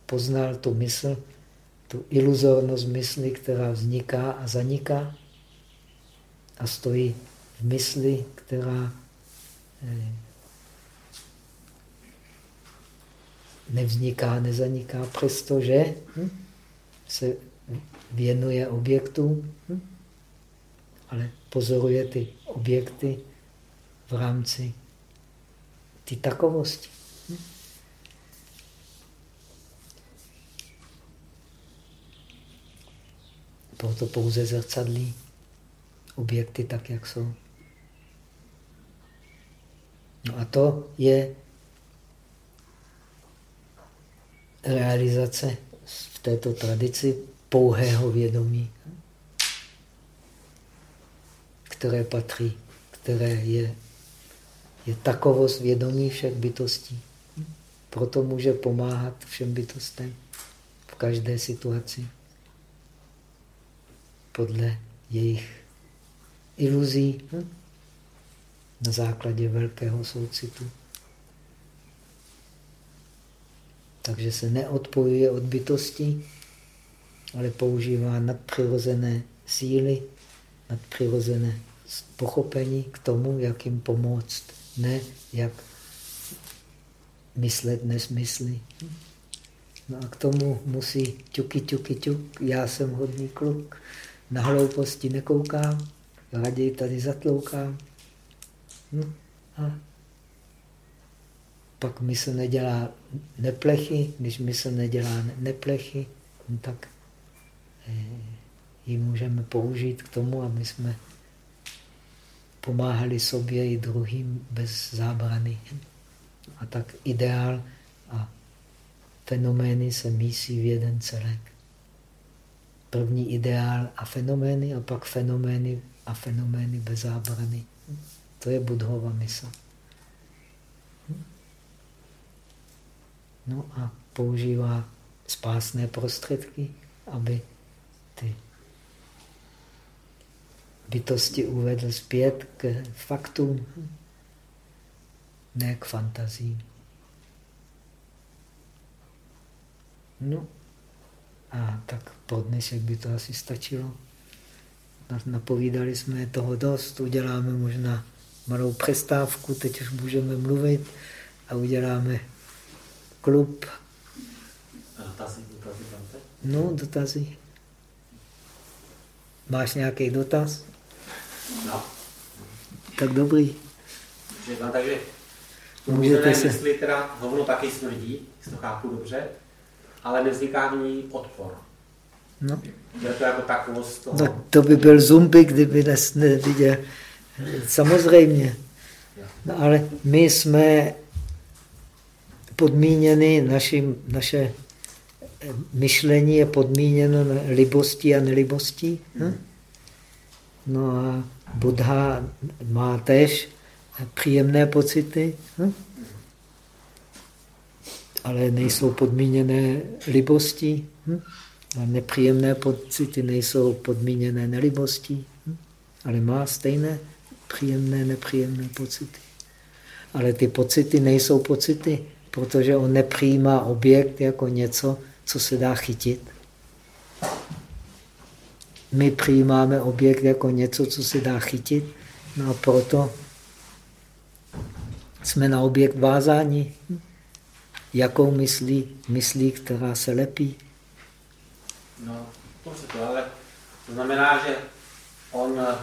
Poznal tu mysl, tu iluzornost mysli, která vzniká a zaniká a stojí v mysli, která eh, nevzniká, nezaniká, přestože se věnuje objektům, ale pozoruje ty objekty v rámci ty takovosti. Proto pouze zrcadlí objekty tak, jak jsou. No a to je realizace v této tradici pouhého vědomí, které patří, které je, je takovost vědomí všech bytostí. Proto může pomáhat všem bytostem v každé situaci podle jejich iluzí hm? na základě velkého soucitu. Takže se neodpojuje od bytosti, ale používá nadpřirozené síly, nadpřirozené pochopení k tomu, jak jim pomoct. Ne jak myslet nesmysly. No a k tomu musí ťuky, ťuky, ťuk, já jsem hodný kluk, na hlouposti nekoukám, raději tady zatloukám. No a pak mysl nedělá neplechy, když mysl nedělá neplechy, no tak eh, ji můžeme použít k tomu, aby jsme pomáhali sobě i druhým bez zábrany. A tak ideál a fenomény se mísí v jeden celek první ideál a fenomény a pak fenomény a fenomény bez zábrany. To je budhova mysl. No a používá spásné prostředky, aby ty bytosti uvedl zpět k faktům, ne k fantazím. No, a tak pro dnešek by to asi stačilo. Napovídali jsme toho dost, uděláme možná malou přestávku, teď už můžeme mluvit a uděláme klub. Dotazy, dotazy? No, dotazy. Máš nějaký dotaz? No. Tak dobrý. No, takže Můžete se... mysli teda hovno taky smrdí, jestli to chápu dobře, ale nevzniká ní odpor. No. Je to jako takovost toho... No, to by byl zombie, kdyby nás neviděl. Samozřejmě. No, ale my jsme podmíněni, našim, naše myšlení je podmíněno libostí a nelibostí. Hm? No a Buddha má tež příjemné pocity, hm? ale nejsou podmíněné libostí. Hm? A nepříjemné pocity nejsou podmíněné nelibostí, hm? ale má stejné příjemné, nepříjemné pocity. Ale ty pocity nejsou pocity, protože on nepřijímá objekt jako něco, co se dá chytit. My přijímáme objekt jako něco, co se dá chytit, no a proto jsme na objekt vázáni. Jakou myslí? Myslí, která se lepí. No, to se to, ale to znamená, že on eh,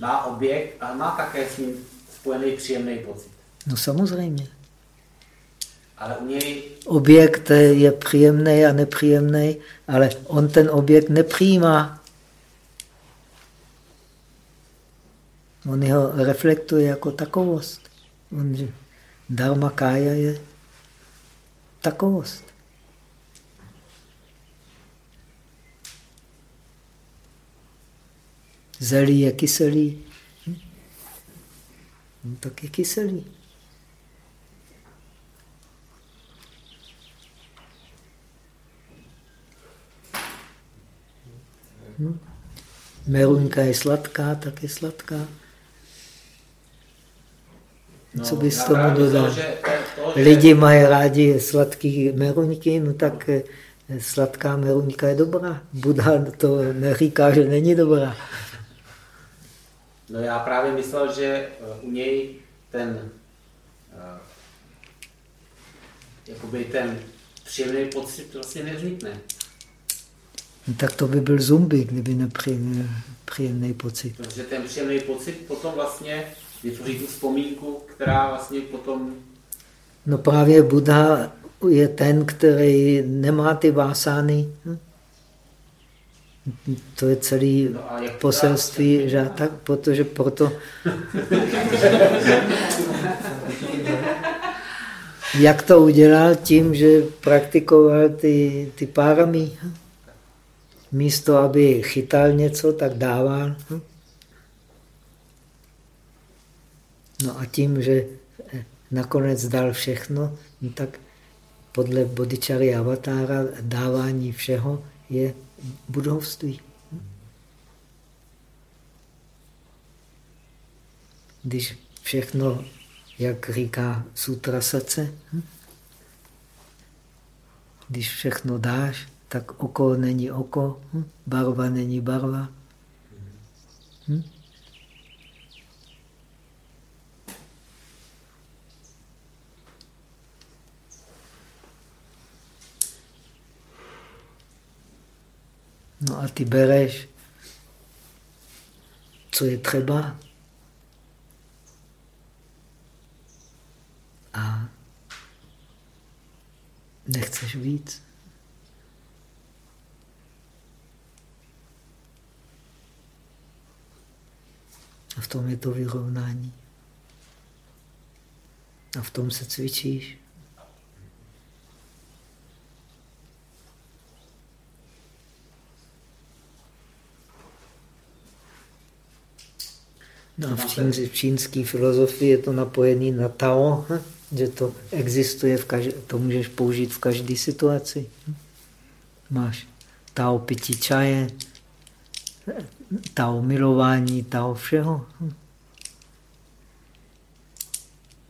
má objekt a má také s ním spojený příjemný pocit. No samozřejmě. Ale u něj... Objekt je příjemný a nepříjemný, ale on ten objekt nepřijímá. On ho reflektuje jako takovost. On, dharma kája je takovost. Zelí je kyselý. Hm? No, tak je kyselý. Hm? Merunka je sladká, tak je sladká. No, Co bys tomu dodal? Že to, že... Lidi mají rádi sladký meruňky, no tak eh, sladká meruňka je dobrá. Buddha to neříká, že není dobrá. No já právě myslel, že eh, u něj ten uh, jakoby ten příjemný pocit vlastně nevznikne. No, tak to by byl zombie, kdyby nepříjemný příjemný pocit. Protože ten příjemný pocit potom vlastně vytvoří tu vzpomínku, která vlastně potom... No právě Buddha je ten, který nemá ty vásány. To je celý no poselství, že tak, protože proto... Jak to udělal? Tím, že praktikoval ty, ty páramy. Hm? Místo, aby chytal něco, tak dával. No a tím, že eh, nakonec dal všechno, no tak podle bodičary avatára dávání všeho je budovství. Když všechno, jak říká sutra srdce, hm? když všechno dáš, tak oko není oko, hm? barva není barva. Hm? No a ty bereš, co je třeba. A nechceš víc. Tom je to vyrovnání. A v tom se cvičíš. No a v, čín, v čínské filozofii je to napojené na Tao, hm? že to existuje, v každé, to můžeš použít v každé situaci. Hm? Máš Tao pití čaje, Tao milování, Tao všeho.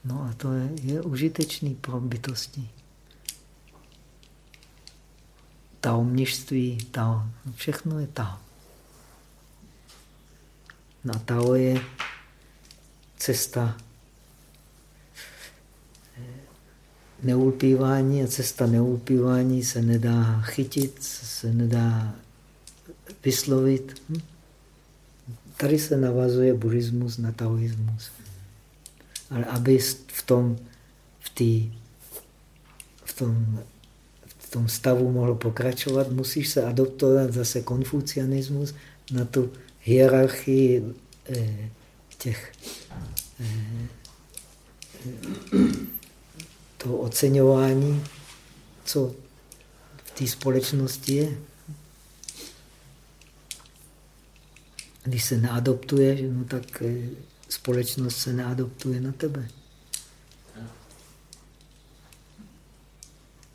No a to je, je užitečný pro bytosti. Tao mnižství, Tao, všechno je Tao. Na Tao je cesta neulpívání a cesta neulpívání se nedá chytit, se nedá vyslovit. Hm? Tady se navazuje buddhismus na taoismus. Ale aby v tom, v, tý, v tom, v tom stavu mohl pokračovat, musíš se adoptovat zase konfucianismus na tu hierarchii eh, těch eh, toho oceňování, co v té společnosti je. Když se neadoptuješ, no tak eh, společnost se neadoptuje na tebe.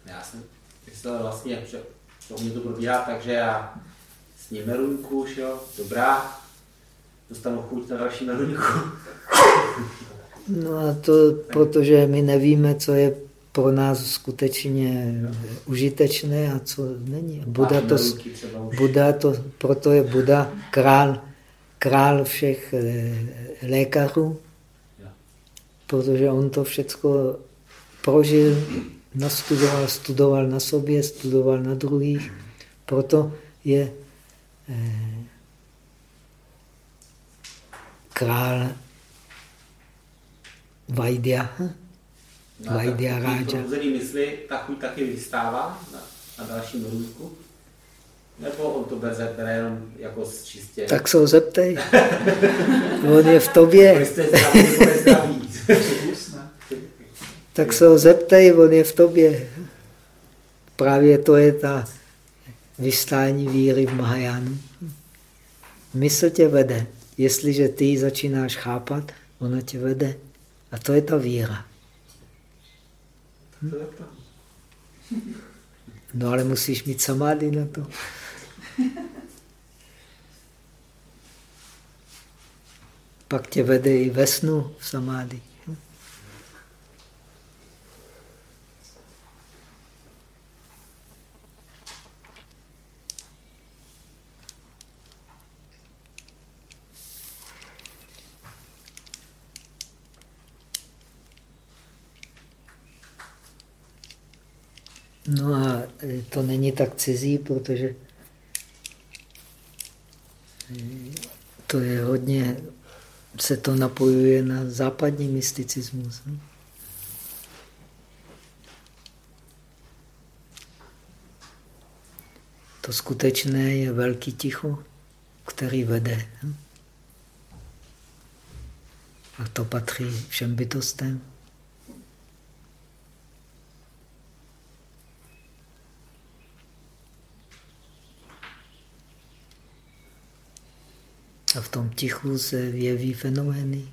Já jsem myslel vlastně, že to mě to probíhá tak, že já s ním meruňku, jo, dobrá, dostanu chuť na další meruňku. No a to, protože my nevíme, co je pro nás skutečně užitečné a co není. Buda to, Buda to proto je Buda král, král všech eh, lékařů, protože on to všechno prožil, nastudoval, studoval na sobě, studoval na druhých. Proto je eh, král Vaidya, Vaidya Raja. V mysli ta chuť taky vystává na, na dalším růzku? Nebo on to beze bere jenom jako čistě... Tak se ho zeptej. *laughs* on je v tobě. *laughs* tak se ho zeptej, on je v tobě. Právě to je ta vystání víry v Mahajánu. Mysl tě vede. Jestliže ty začínáš chápat, ona tě vede. A to je ta víra. No ale musíš mít samády na to. *laughs* Pak tě vede i ve snu v samády. No a to není tak cizí, protože to je hodně, se to napojuje na západní mysticismus. To skutečné je velký ticho, který vede. A to patří všem bytostem. Tom tichu se jeví fenomény.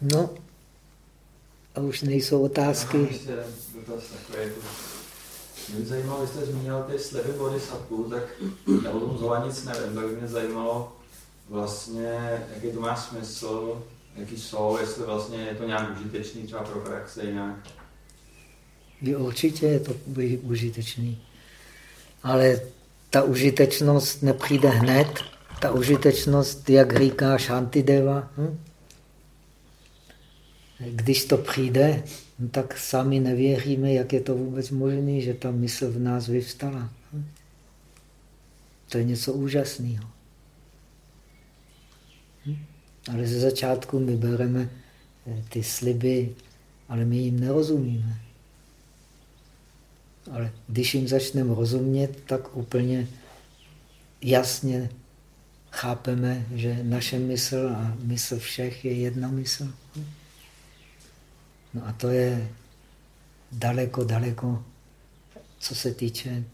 No, a už nejsou otázky. Jako mě zajímalo, jste zmínil ty slevy bodhisattva, tak já o tom zhova nic nevím, tak mě zajímalo vlastně, jaký to má smysl, jaký jsou, jestli vlastně je to nějak užitečný třeba pro praxi nějak. Určitě je to užitečný, ale ta užitečnost nepřijde hned. Ta užitečnost, jak říká Shantideva, hm? Když to přijde, no tak sami nevěříme, jak je to vůbec možné, že ta mysl v nás vyvstala. To je něco úžasného. Ale ze začátku my bereme eh, ty sliby, ale my jim nerozumíme. Ale když jim začneme rozumět, tak úplně jasně chápeme, že naše mysl a mysl všech je jedna mysl. No a to je daleko, daleko, co se týče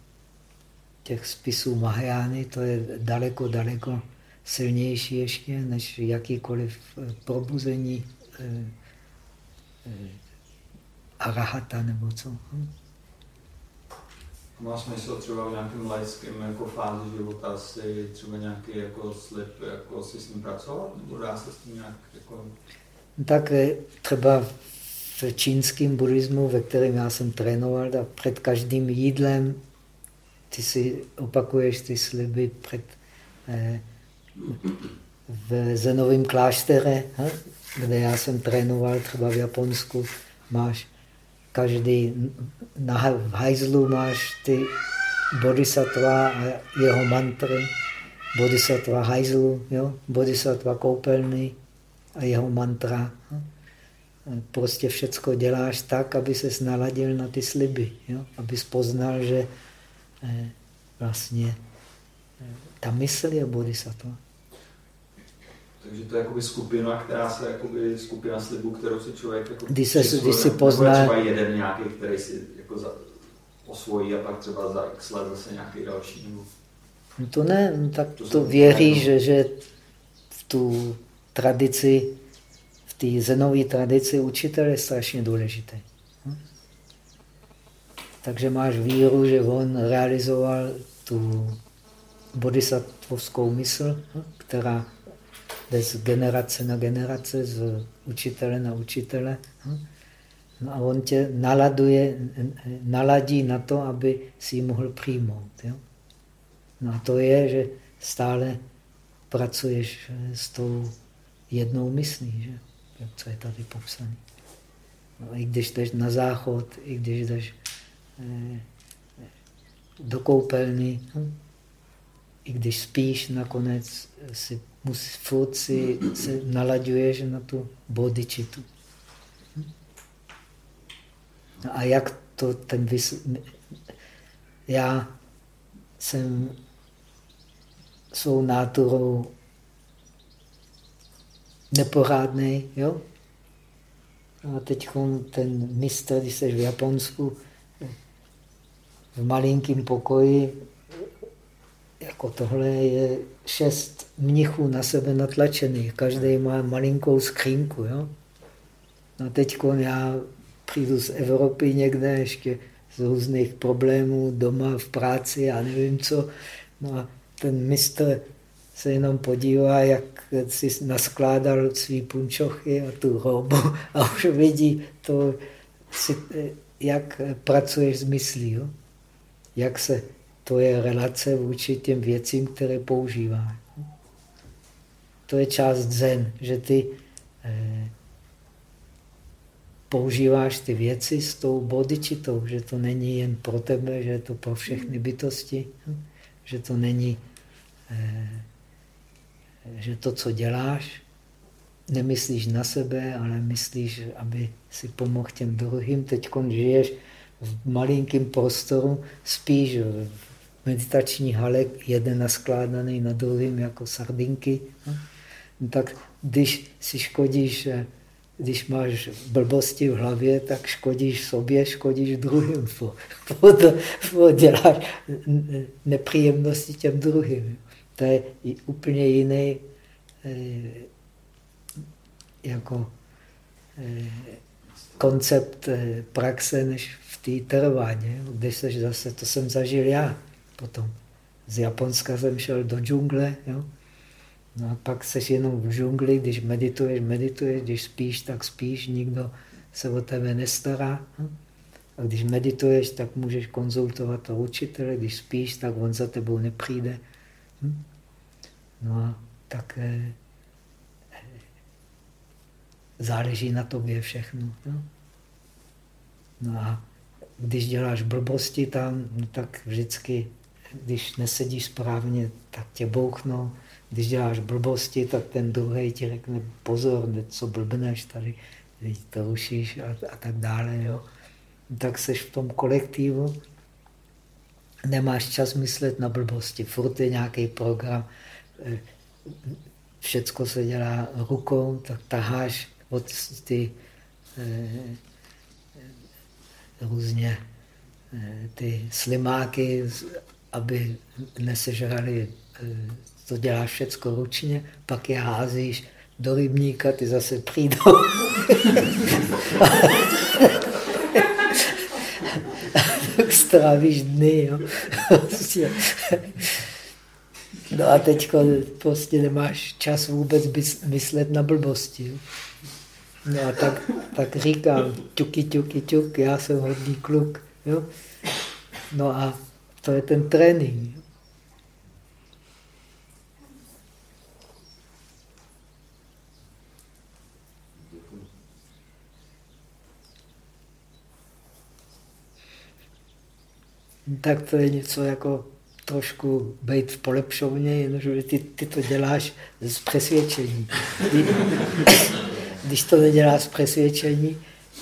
těch spisů Mahajány, to je daleko, daleko silnější ještě než jakýkoliv eh, probuzení eh, eh, arahata nebo co. Hm? Má smysl třeba v nějakém laickém jako fázi života si třeba nějaký jako slib, jako si s ním pracovat? Nebo dá se s tím nějak jako... Tak třeba v čínském buddhismu, ve kterém já jsem trénoval, a před každým jídlem ty si opakuješ ty sliby před, eh, v zenovém kláštere, hm, kde já jsem trénoval třeba v Japonsku, máš každý, na v hajzlu máš ty bodhisattva a jeho mantry, bodhisattva hajzlu, jo? bodhisattva koupelny a jeho mantra. Jo? Prostě všecko děláš tak, aby se naladil na ty sliby, jo? aby poznal, že eh, vlastně eh, ta mysl je bodhisattva. Takže to je jakoby skupina, která se jakoby skupina slibů, kterou si člověk jako když, se, když si pozná... Třeba jeden nějaký, který si jako za, osvojí a pak třeba za x let zase nějaký další. Nebo... No to ne, no tak to, to věří, že, že v tu tradici, té zenové tradici učitel je strašně důležitý. Takže máš víru, že on realizoval tu bodhisattvovskou mysl, která jde z generace na generace, z učitele na učitele. No a on tě naladuje, naladí na to, aby si ji mohl přijmout. Jo? No a to je, že stále pracuješ s tou jednou myslí, že? Co je tady popsané. No, I když jdeš na záchod, i když jdeš eh, do koupelny, hm? i když spíš, nakonec si musí, furt si se nalaďuješ na tu bodičitu. No a jak to ten vys... Já jsem svou náturou neporádný, jo? A teď ten mistr, když jsi v Japonsku, v malinkém pokoji, jako tohle je šest mnichů na sebe natlačených. Každý má malinkou skřínku. Jo? No teď já přijdu z Evropy někde ještě z různých problémů doma, v práci a nevím co. No a ten mistr se jenom podívá, jak si naskládal svý punčochy a tu robu a už vidí to, jak pracuješ s myslí. Jo? Jak se to je relace vůči těm věcím, které používá. To je část zen, že ty eh, používáš ty věci s tou bodičitou, že to není jen pro tebe, že je to pro všechny bytosti, že to není, eh, že to, co děláš, nemyslíš na sebe, ale myslíš, aby si pomohl těm druhým. Teď žiješ v malinkém prostoru, spíš v meditační halek, jeden naskládaný na druhým jako sardinky. No, tak když si škodíš, když máš blbosti v hlavě, tak škodíš sobě, škodíš druhým. *laughs* Děláš nepříjemnosti těm druhým. To je úplně jiný eh, jako eh, koncept praxe, než v té trváně, když seš zase, to jsem zažil já. Potom z Japonska jsem šel do džungle, jo? No a pak seš jenom v džungli, když medituješ, medituješ, když spíš, tak spíš, nikdo se o tebe nestará. Hm? A když medituješ, tak můžeš konzultovat to učitele, když spíš, tak on za tebou nepřijde. Hm? No a tak eh, záleží na tobě všechno. Jo? No a když děláš blbosti tam, no tak vždycky když nesedíš správně, tak tě bouchnou. Když děláš blbosti, tak ten druhý ti řekne pozor, co blbneš tady, to rušíš a, a tak dále. Jo. Tak seš v tom kolektivu, nemáš čas myslet na blbosti. Furt je nějaký program, eh, všecko se dělá rukou, tak taháš od ty eh, různě eh, ty slimáky aby nesežrali, to děláš všecko ručně, pak je házíš do rybníka, ty zase přijdou. *laughs* Strávíš dny, jo. No a teď prostě nemáš čas vůbec myslet na blbosti. Jo. No a tak, tak říkám, ťuky, ťuky, ťuk, já jsem hodný kluk. Jo. No a to je ten trénink. Tak to je něco jako trošku být v polepšovně, jenomže ty, ty to děláš z přesvědčení. Když to neděláš z přesvědčení,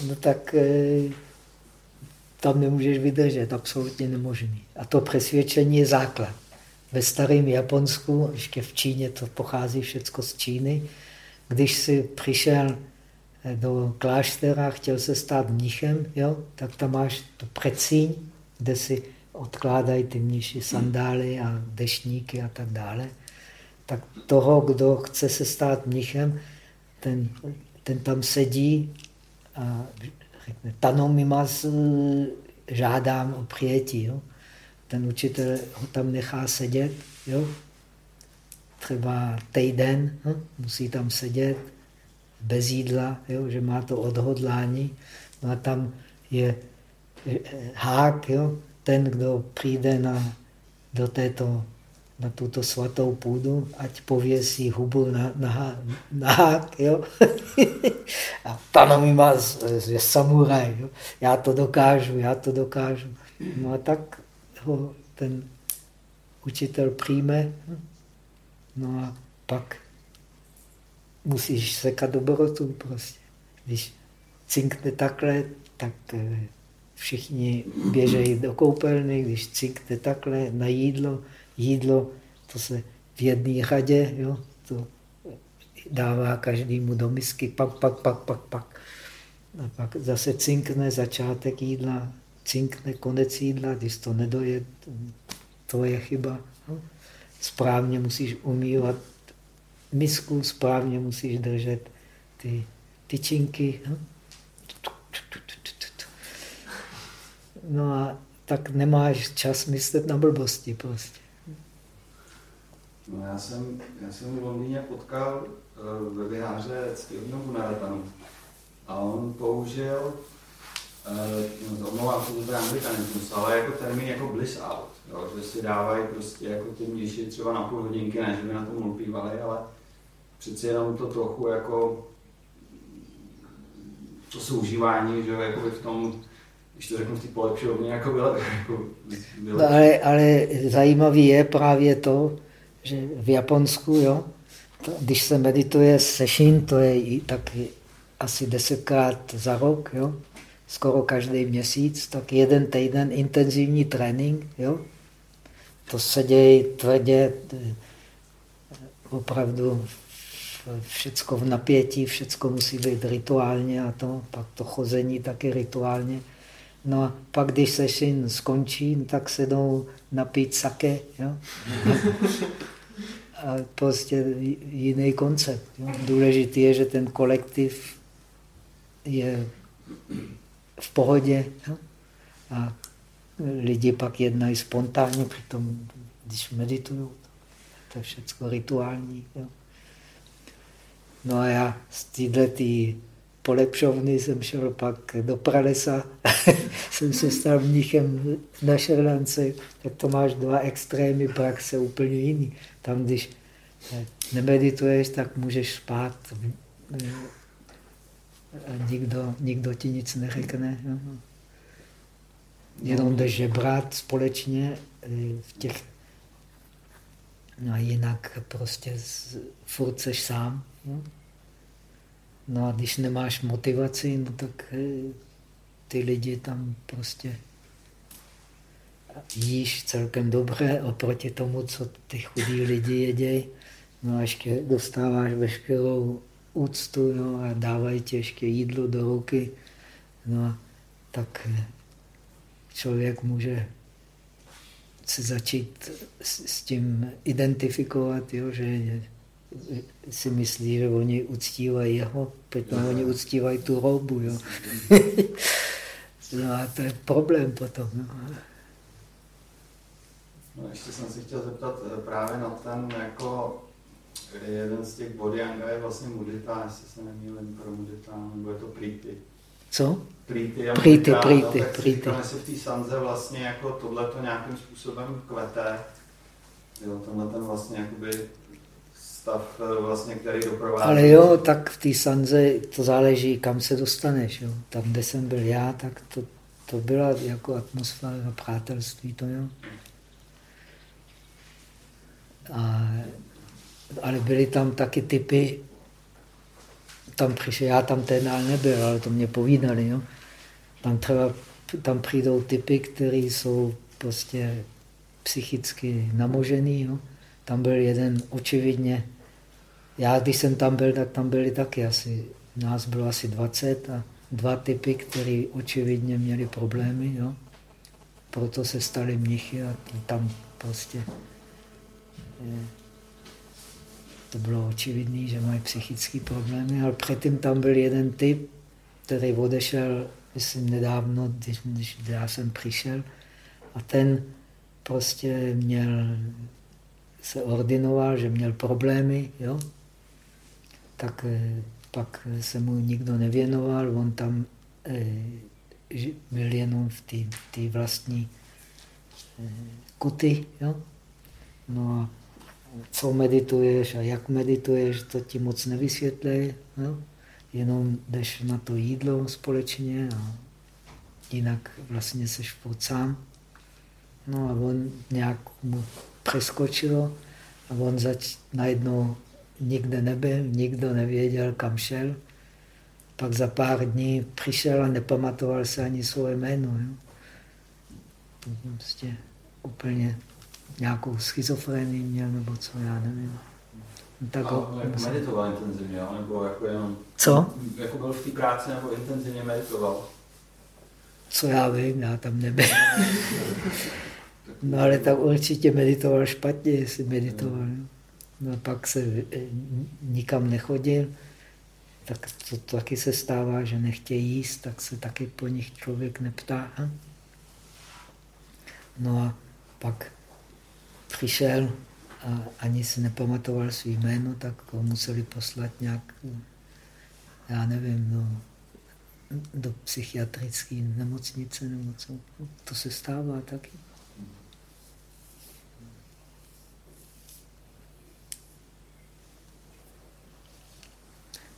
no tak eh, tam nemůžeš vydržet, absolutně nemožný. A to přesvědčení je základ. Ve starém Japonsku, ještě v Číně, to pochází všechno z Číny, když si přišel eh, do kláštera, chtěl se stát mnichem, jo, tak tam máš tu precíň, kde si odkládají ty mniši sandály a dešníky a tak dále. Tak toho, kdo chce se stát mnichem, ten, ten tam sedí a řekne, tanomimas, žádám o přijetí. Jo. Ten učitel ho tam nechá sedět, jo. třeba týden, jo. musí tam sedět bez jídla, jo, že má to odhodlání. No a tam je eh, hák, jo, ten, kdo přijde na, do této, na tuto svatou půdu, ať pověsí hubu na, na, na hák, jo? *laughs* a Tanami má, je samuraj, jo? já to dokážu, já to dokážu. No a tak ho ten učitel přijme, no a pak musíš sekat dobrotu prostě. Když cinkne takhle, tak eh, všichni běžejí do koupelny, když cinkne takhle na jídlo, jídlo, to se v jedné řadě, jo, to dává každému do misky, pak, pak, pak, pak, pak. A pak zase cinkne začátek jídla, cinkne konec jídla, když to nedoje, to je chyba. Správně musíš umývat misku, správně musíš držet ty tyčinky. No. No a tak nemáš čas myslet na blbosti prostě. No já jsem, já jsem v Londýně potkal uh, webináře Ctihodnou Gunaratanu a on použil, uh, no, se, to je anglikanismus, ale jako termín jako bliss out, jo, že si dávají prostě jako ty mniši třeba na půl hodinky, ne, že by na tom lpívali, ale přeci jenom to trochu jako to soužívání, že jako v tom když to řeknu v té polepšovně, jako bylo, jako bylo. No, ale, ale zajímavý je právě to, že v Japonsku, jo, to, když se medituje session, to je i taky asi desetkrát za rok, jo, skoro každý měsíc, tak jeden týden intenzivní trénink, jo, to se děje tvrdě, opravdu všecko v napětí, všecko musí být rituálně a to, pak to chození taky rituálně. No a pak, když session skončí, tak se jdou napít sake. Jo? *laughs* A prostě jiný koncept. Jo? Důležitý je, že ten kolektiv je v pohodě. Jo? A lidi pak jednají spontánně, přitom, když meditují, to je všechno rituální. Jo? No a já z této polepšovny jsem šel pak do Pralesa, *laughs* jsem se stal mnichem na Šerlance, tak to máš dva extrémy praxe úplně jiný. Tam, když eh, nemedituješ, tak můžeš spát eh, a nikdo, nikdo ti nic neřekne. Jenom jdeš žebrat společně eh, v těch... No a jinak prostě furt seš sám. No? No a když nemáš motivaci, no tak eh, ty lidi tam prostě jíš celkem dobře oproti tomu, co ty chudí lidi jedějí. No a ještě dostáváš veškerou úctu no, a dávají ti ještě jídlo do ruky. No a tak eh, člověk může se začít s, s tím identifikovat, jo, že si myslí, že oni uctívají jeho, potom oni uctívají tu roubu. Jo. *laughs* no a to je problém potom. No. No, ještě jsem si chtěl zeptat eh, právě na ten, jako jeden z těch body anga je vlastně mudita, jestli se nemýlím pro mudita, nebo je to prýty. Co? Prýty, prýty, prýty, no, prýty. jestli v té sanze vlastně jako tohle to nějakým způsobem kvete, jo, tenhle ten vlastně jakoby stav, eh, vlastně, který doprovází. Ale jo, tak v té sanze to záleží, kam se dostaneš. Jo. Tam, kde jsem byl já, tak to to byla jako atmosféra přátelství, to jo. A, ale byly tam taky typy, tam přišel, já tam ten nebyl, ale to mě povídali, jo. Tam třeba, tam přijdou typy, které jsou prostě psychicky namožený, jo. Tam byl jeden očividně, já když jsem tam byl, tak tam byli taky asi, nás bylo asi 20 a dva typy, které očividně měli problémy, jo. Proto se stali mnichy a tam prostě je, to bylo očividné, že mají psychické problémy, ale předtím tam byl jeden typ, který odešel, myslím, nedávno, když, když já jsem přišel, a ten prostě měl, se ordinoval, že měl problémy, jo? Tak eh, pak se mu nikdo nevěnoval, on tam eh, byl jenom v té vlastní eh, kuty. Jo? No a co medituješ a jak medituješ, to ti moc nevysvětlí. Jo? Jenom jdeš na to jídlo společně a jinak vlastně seš furt sám. No a on nějak mu přeskočilo a on zač najednou nikde nebyl, nikdo nevěděl, kam šel. Pak za pár dní přišel a nepamatoval se ani svoje jméno. Jo? Prostě úplně nějakou schizofrenii měl, nebo co, já nevím. No, tak ho, jako meditoval intenzivně, nebo jako jenom... Co? Jako byl v té práci, nebo intenzivně meditoval? Co já vím, já tam nebyl. *laughs* no ale tak určitě meditoval špatně, jestli meditoval. Hmm. No pak se eh, nikam nechodil, tak to, to taky se stává, že nechtějí jíst, tak se taky po nich člověk neptá. No a pak přišel a ani si nepamatoval svý jméno, tak ho museli poslat nějak, já nevím, no, do psychiatrické nemocnice nebo co. To se stává taky.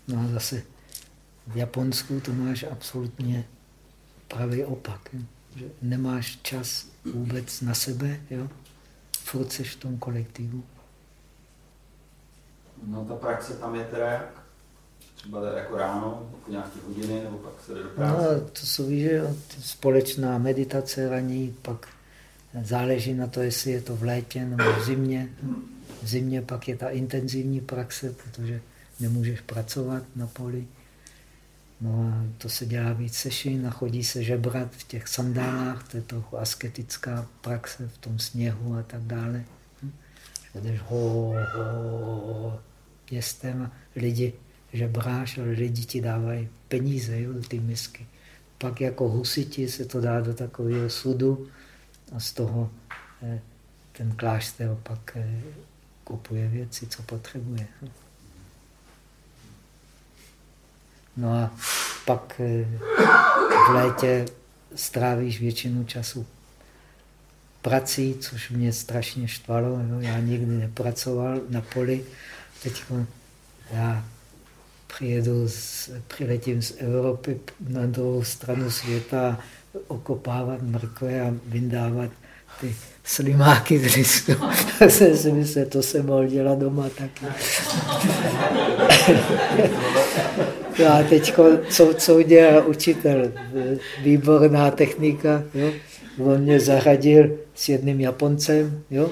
No a zase v Japonsku to máš absolutně pravý opak. Jo? Že nemáš čas vůbec na sebe, jo? furt seš v tom kolektivu. No ta praxe tam je teda jak? Třeba jako ráno, jako nějaké hodiny, nebo pak se jde do práce? No, to souvisí, že společná meditace raní, pak záleží na to, jestli je to v létě nebo v zimě. V zimě pak je ta intenzivní praxe, protože nemůžeš pracovat na poli. No a to se dělá víc sešin a chodí se žebrat v těch sandálách, to je trochu asketická praxe v tom sněhu a tak dále. Jdeš ho, ho, ho, městem a lidi žebráš, ale lidi ti dávají peníze jo, do ty misky. Pak jako husiti se to dá do takového sudu a z toho eh, ten klášter pak eh, kupuje věci, co potřebuje. Hm? No a pak eh, v létě strávíš většinu času prací, což mě strašně štvalo. No, já nikdy nepracoval na poli. Teď já přijedu, z, přiletím z Evropy na druhou stranu světa okopávat mrkve a vyndávat ty slimáky z listu. Tak jsem si myslel, to jsem mohl dělat doma taky. *laughs* No a teď, co, co udělal učitel? Výborná technika. Jo? On mě zařadil s jedným Japoncem. Jo?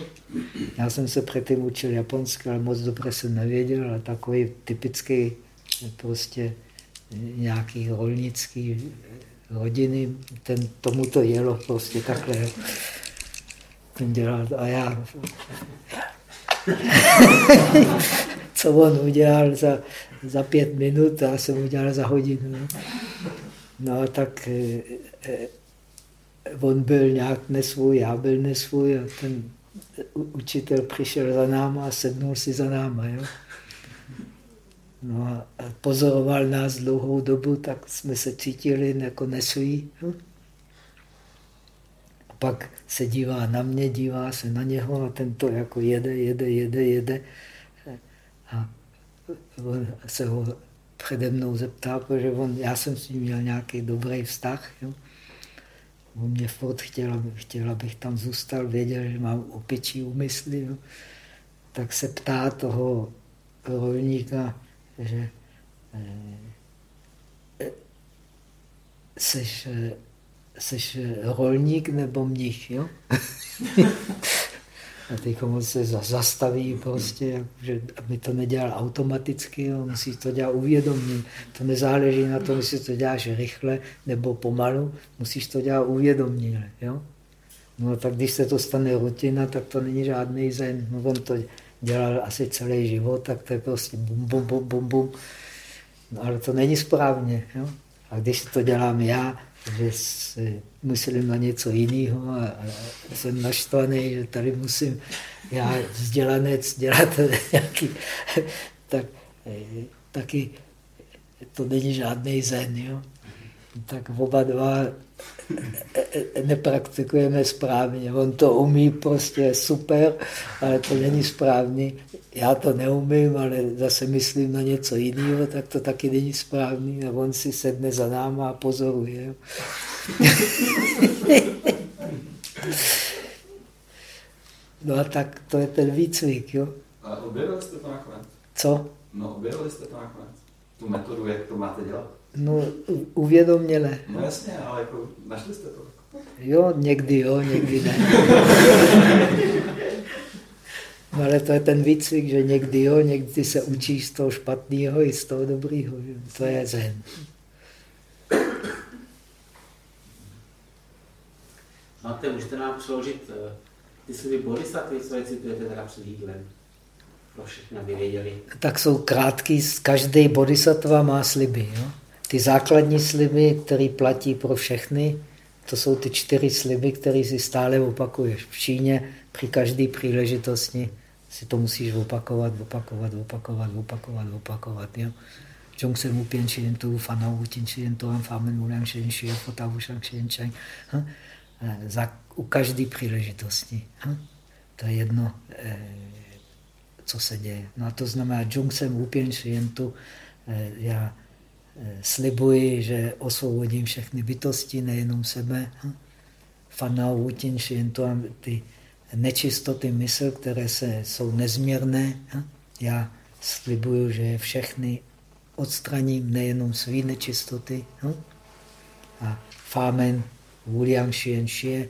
Já jsem se předtím učil japonsky, ale moc dobře jsem nevěděl, ale takový typický prostě nějaký rolnický rodiny, ten, tomu to jelo prostě takhle. Ten dělal a já *laughs* co on udělal za, za pět minut, a jsem udělal za hodinu. No, no tak eh, eh, on byl nějak nesvůj, já byl nesvůj a ten učitel přišel za náma a sednul si za náma. Jo? No a pozoroval nás dlouhou dobu, tak jsme se cítili jako nesví. Jo? A pak se dívá na mě, dívá se na něho a ten to jako jede, jede, jede, jede. A on se ho přede mnou zeptal, protože on, já jsem s ním měl nějaký dobrý vztah. Jo? On mě furt chtěl, chtěl, abych tam zůstal, věděl, že mám opičí úmysly. No. Tak se ptá toho rolníka, že eh, seš, eh, seš rolník nebo mnich, jo? *laughs* A teď on se zastaví prostě, že aby to nedělal automaticky, jo, musí to dělat uvědomně. To nezáleží na tom, jestli to děláš rychle nebo pomalu, musíš to dělat uvědomně. Jo? No tak když se to stane rutina, tak to není žádný zen. No, on to dělal asi celý život, tak to je prostě bum, bum, bum, bum, bum. No, ale to není správně. Jo? A když to dělám já, že si myslím na něco jiného a, a jsem naštvaný, že tady musím já vzdělanec dělat *laughs* nějaký, tak eh, taky to není žádný zen. Jo? Tak oba dva *laughs* nepraktikujeme správně. On to umí prostě super, ale to není správný. Já to neumím, ale zase myslím na něco jiného, tak to taky není správný. A on si sedne za náma a pozoruje. *laughs* no a tak to je ten výcvik. Jo? A objevili jste to nakonec? Co? No objevili jste to nakonec. Tu metodu, jak to máte dělat? No, uvědoměle. No jasně, ale jako našli jste to. Jo, někdy jo, někdy ne. No ale to je ten výcvik, že někdy jo, někdy se učíš z toho špatného i z toho dobrého. To je zen. Máte, můžete nám přeložit uh, ty sliby bodhisattvy, co je citujete teda před jídlem? Pro všechny, aby věděli. Tak jsou krátký, každý bodhisattva má sliby. Jo? Ty základní sliby, které platí pro všechny, to jsou ty čtyři sliby, které si stále opakuješ. V Číně při každé příležitosti si to musíš opakovat, opakovat, opakovat, opakovat, opakovat. Jo? Čong se mu pěn tu, fanau tin tu, famen muliang šen šien, šien. Za, u každé příležitosti. To je jedno, eh, co se děje. No a to znamená, Jung jsem upěn šien tu, eh, já slibuji, že osvobodím všechny bytosti, nejenom sebe. Fanao Wutin to ty nečistoty mysl, které se, jsou nezměrné. Já slibuju, že všechny odstraním, nejenom svý nečistoty. A Fámen Wuliang Shien Shie,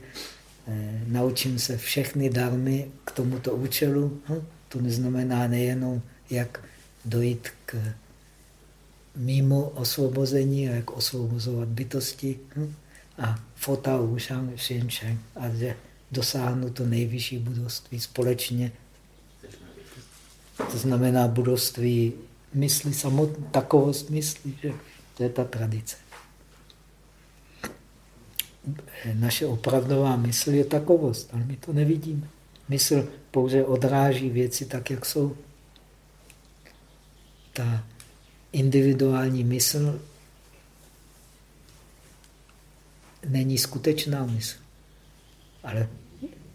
eh, naučím se všechny darmy k tomuto účelu. To neznamená nejenom, jak dojít k mimo osvobození a jak osvobozovat bytosti. Hm? A fota ušang šenšeng a že dosáhnu to nejvyšší budovství společně. To znamená budovství mysli, samotné, takovost mysli, že to je ta tradice. Naše opravdová mysl je takovost, ale my to nevidíme. Mysl pouze odráží věci tak, jak jsou. Ta individuální mysl není skutečná mysl. Ale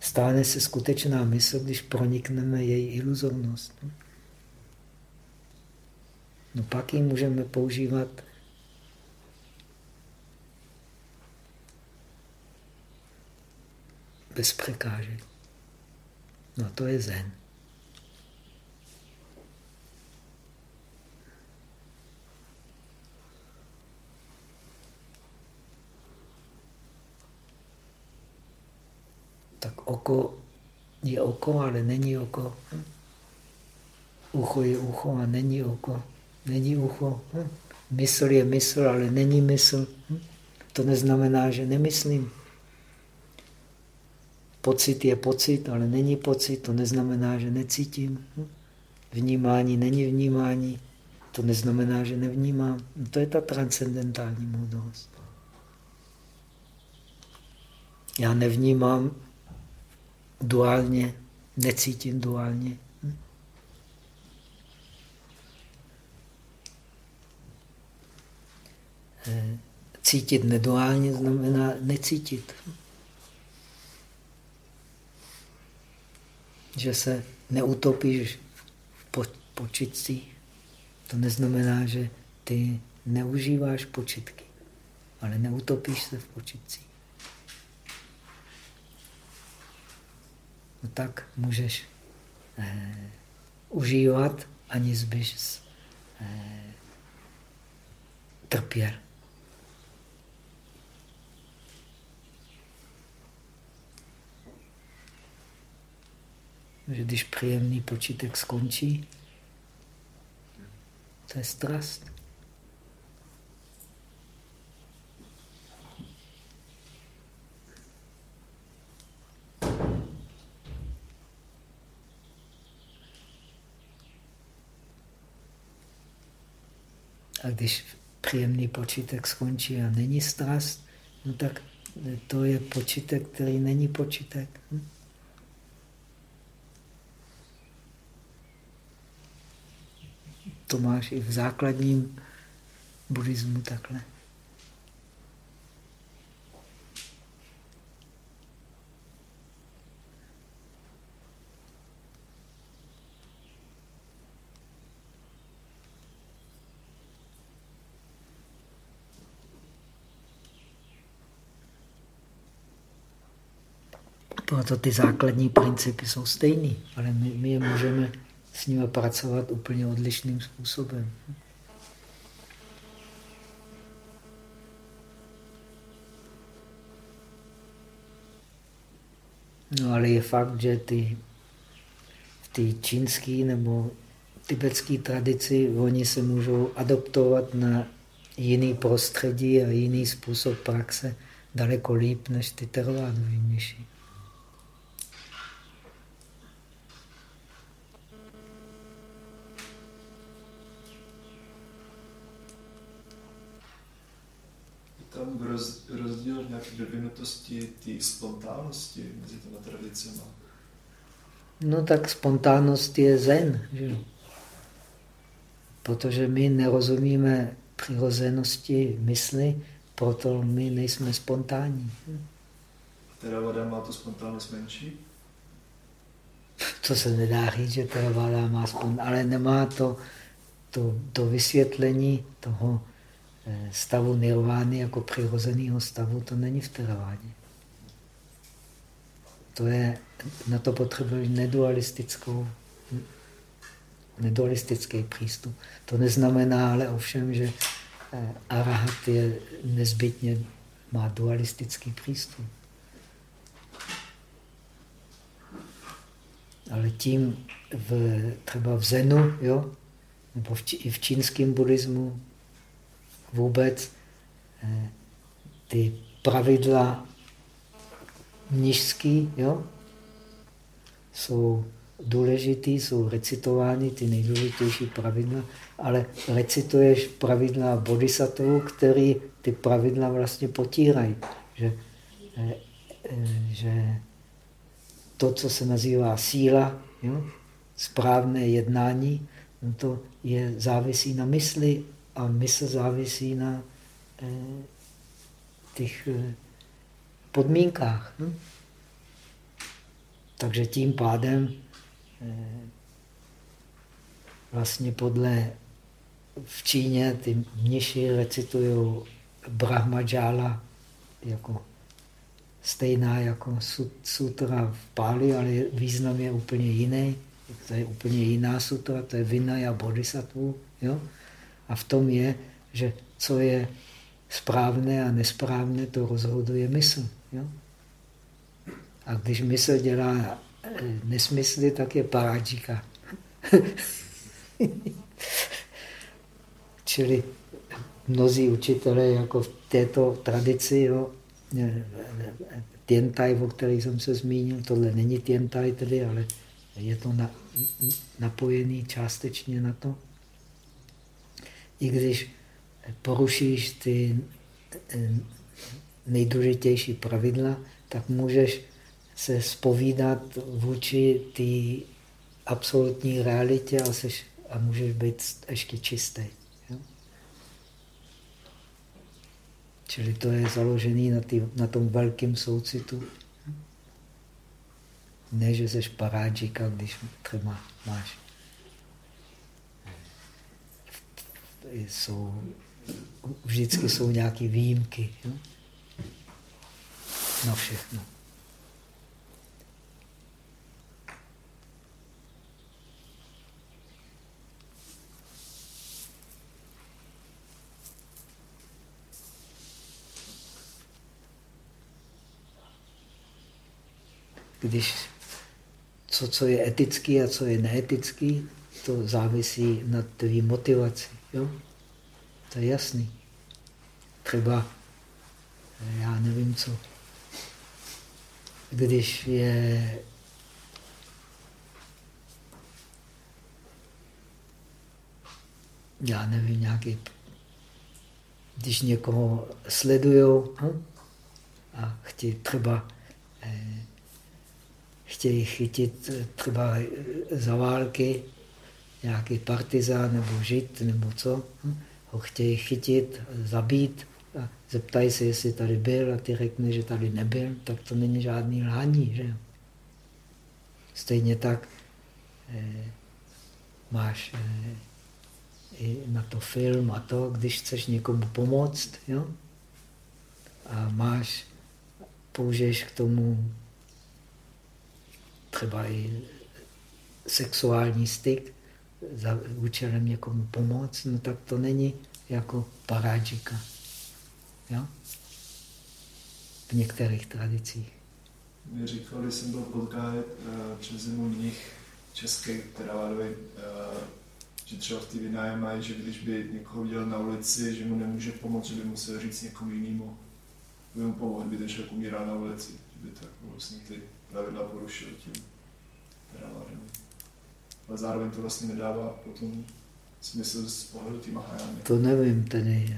stane se skutečná mysl, když pronikneme její iluzornost. No pak ji můžeme používat bez překážek. No to je zen. Tak oko je oko, ale není oko. Ucho je ucho a není oko. Není ucho. Mysl je mysl, ale není mysl. To neznamená, že nemyslím. Pocit je pocit, ale není pocit. To neznamená, že necítím. Vnímání není vnímání. To neznamená, že nevnímám. To je ta transcendentální moudrost. Já nevnímám duálně, necítím duálně. Hm? Eh, cítit neduálně znamená necítit. Že se neutopíš v počitcích. To neznamená, že ty neužíváš počitky, ale neutopíš se v počitcích. No tak můžeš eh, užívat, aniž bys eh, trpěl. Že když příjemný počítek skončí, to je strast. A když příjemný počítek skončí a není strast, no tak to je počítek, který není počítek. Hm? To máš i v základním buddhismu takhle. Proto ty základní principy jsou stejný, ale my, my je můžeme s nimi pracovat úplně odlišným způsobem. No ale je fakt, že ty, v té čínské nebo tibetské tradici oni se můžou adoptovat na jiný prostředí a jiný způsob praxe daleko líp než ty tervádové myši. tam roz, rozdíl v vyvinutosti té spontánnosti mezi těmi tradicemi? No tak spontánnost je zen, že? protože my nerozumíme přirozenosti mysli, proto my nejsme spontánní. Theravada má tu spontánnost menší? To se nedá říct, že Theravada má spontánnost, ale nemá to, to, to vysvětlení toho stavu nirvány jako přirozeného stavu, to není v teravádě. To je, na to potřebuješ nedualistickou, nedualistický přístup. To neznamená ale ovšem, že eh, arahat je nezbytně má dualistický přístup. Ale tím v, třeba v Zenu, jo, nebo v, i v čínském buddhismu, vůbec eh, ty pravidla mnižský, jo, jsou důležitý, jsou recitovány ty nejdůležitější pravidla, ale recituješ pravidla bodhisattva, který ty pravidla vlastně potírají. Že, eh, eh, že to, co se nazývá síla, jo, správné jednání, no to je závisí na mysli a mysl závisí na eh, těch eh, podmínkách. Hm? Takže tím pádem eh, vlastně podle v Číně ty mniši recitují Brahmajala jako stejná jako sutra v Páli, ale význam je úplně jiný. To je úplně jiná sutra, to je Vinaya Bodhisattva. Jo? A v tom je, že co je správné a nesprávné, to rozhoduje mysl. Jo? A když mysl dělá eh, nesmysly, tak je paráčika. *laughs* Čili mnozí učitelé jako v této tradici, jo, Tientaj, o který jsem se zmínil, tohle není Tientaj tedy, ale je to na, napojený částečně na to i když porušíš ty eh, nejdůležitější pravidla, tak můžeš se spovídat vůči té absolutní realitě a, seš, a můžeš být ještě čistý. Jo? Čili to je založené na, na tom velkém soucitu. Ne, že jsi parádžika, když třeba máš jsou, vždycky jsou nějaké výjimky jo? na všechno. Když co, co je etický a co je neetický, to závisí na tvý motivaci. Jo? To je jasný. Třeba, já nevím co, když je já nevím, nějaký, když někoho sledují hm? a chtějí třeba eh, chtějí chytit eh, třeba eh, za války nějaký partizán nebo žid nebo co, hm? ho chtějí chytit, zabít a zeptají se, jestli tady byl a ty řekne, že tady nebyl, tak to není žádný lhaní. Že? Stejně tak eh, máš eh, i na to film a to, když chceš někomu pomoct, jo? a máš, použiješ k tomu třeba i sexuální styk za účelem někomu pomoct, no tak to není jako parádžika. Jo? V některých tradicích. Mě říkali, jsem byl potkán uh, přes zimu mnich český, která uh, že třeba v té vináje mají, že když by někoho viděl na ulici, že mu nemůže pomoct, že by musel říct někomu jinému, by mu pomoct, by ten člověk umíral na ulici, že by tak vlastně ty pravidla porušil tím teravádem. Ale zároveň to vlastně nedává potom smysl z pohledu té Mahajány. To nevím tedy.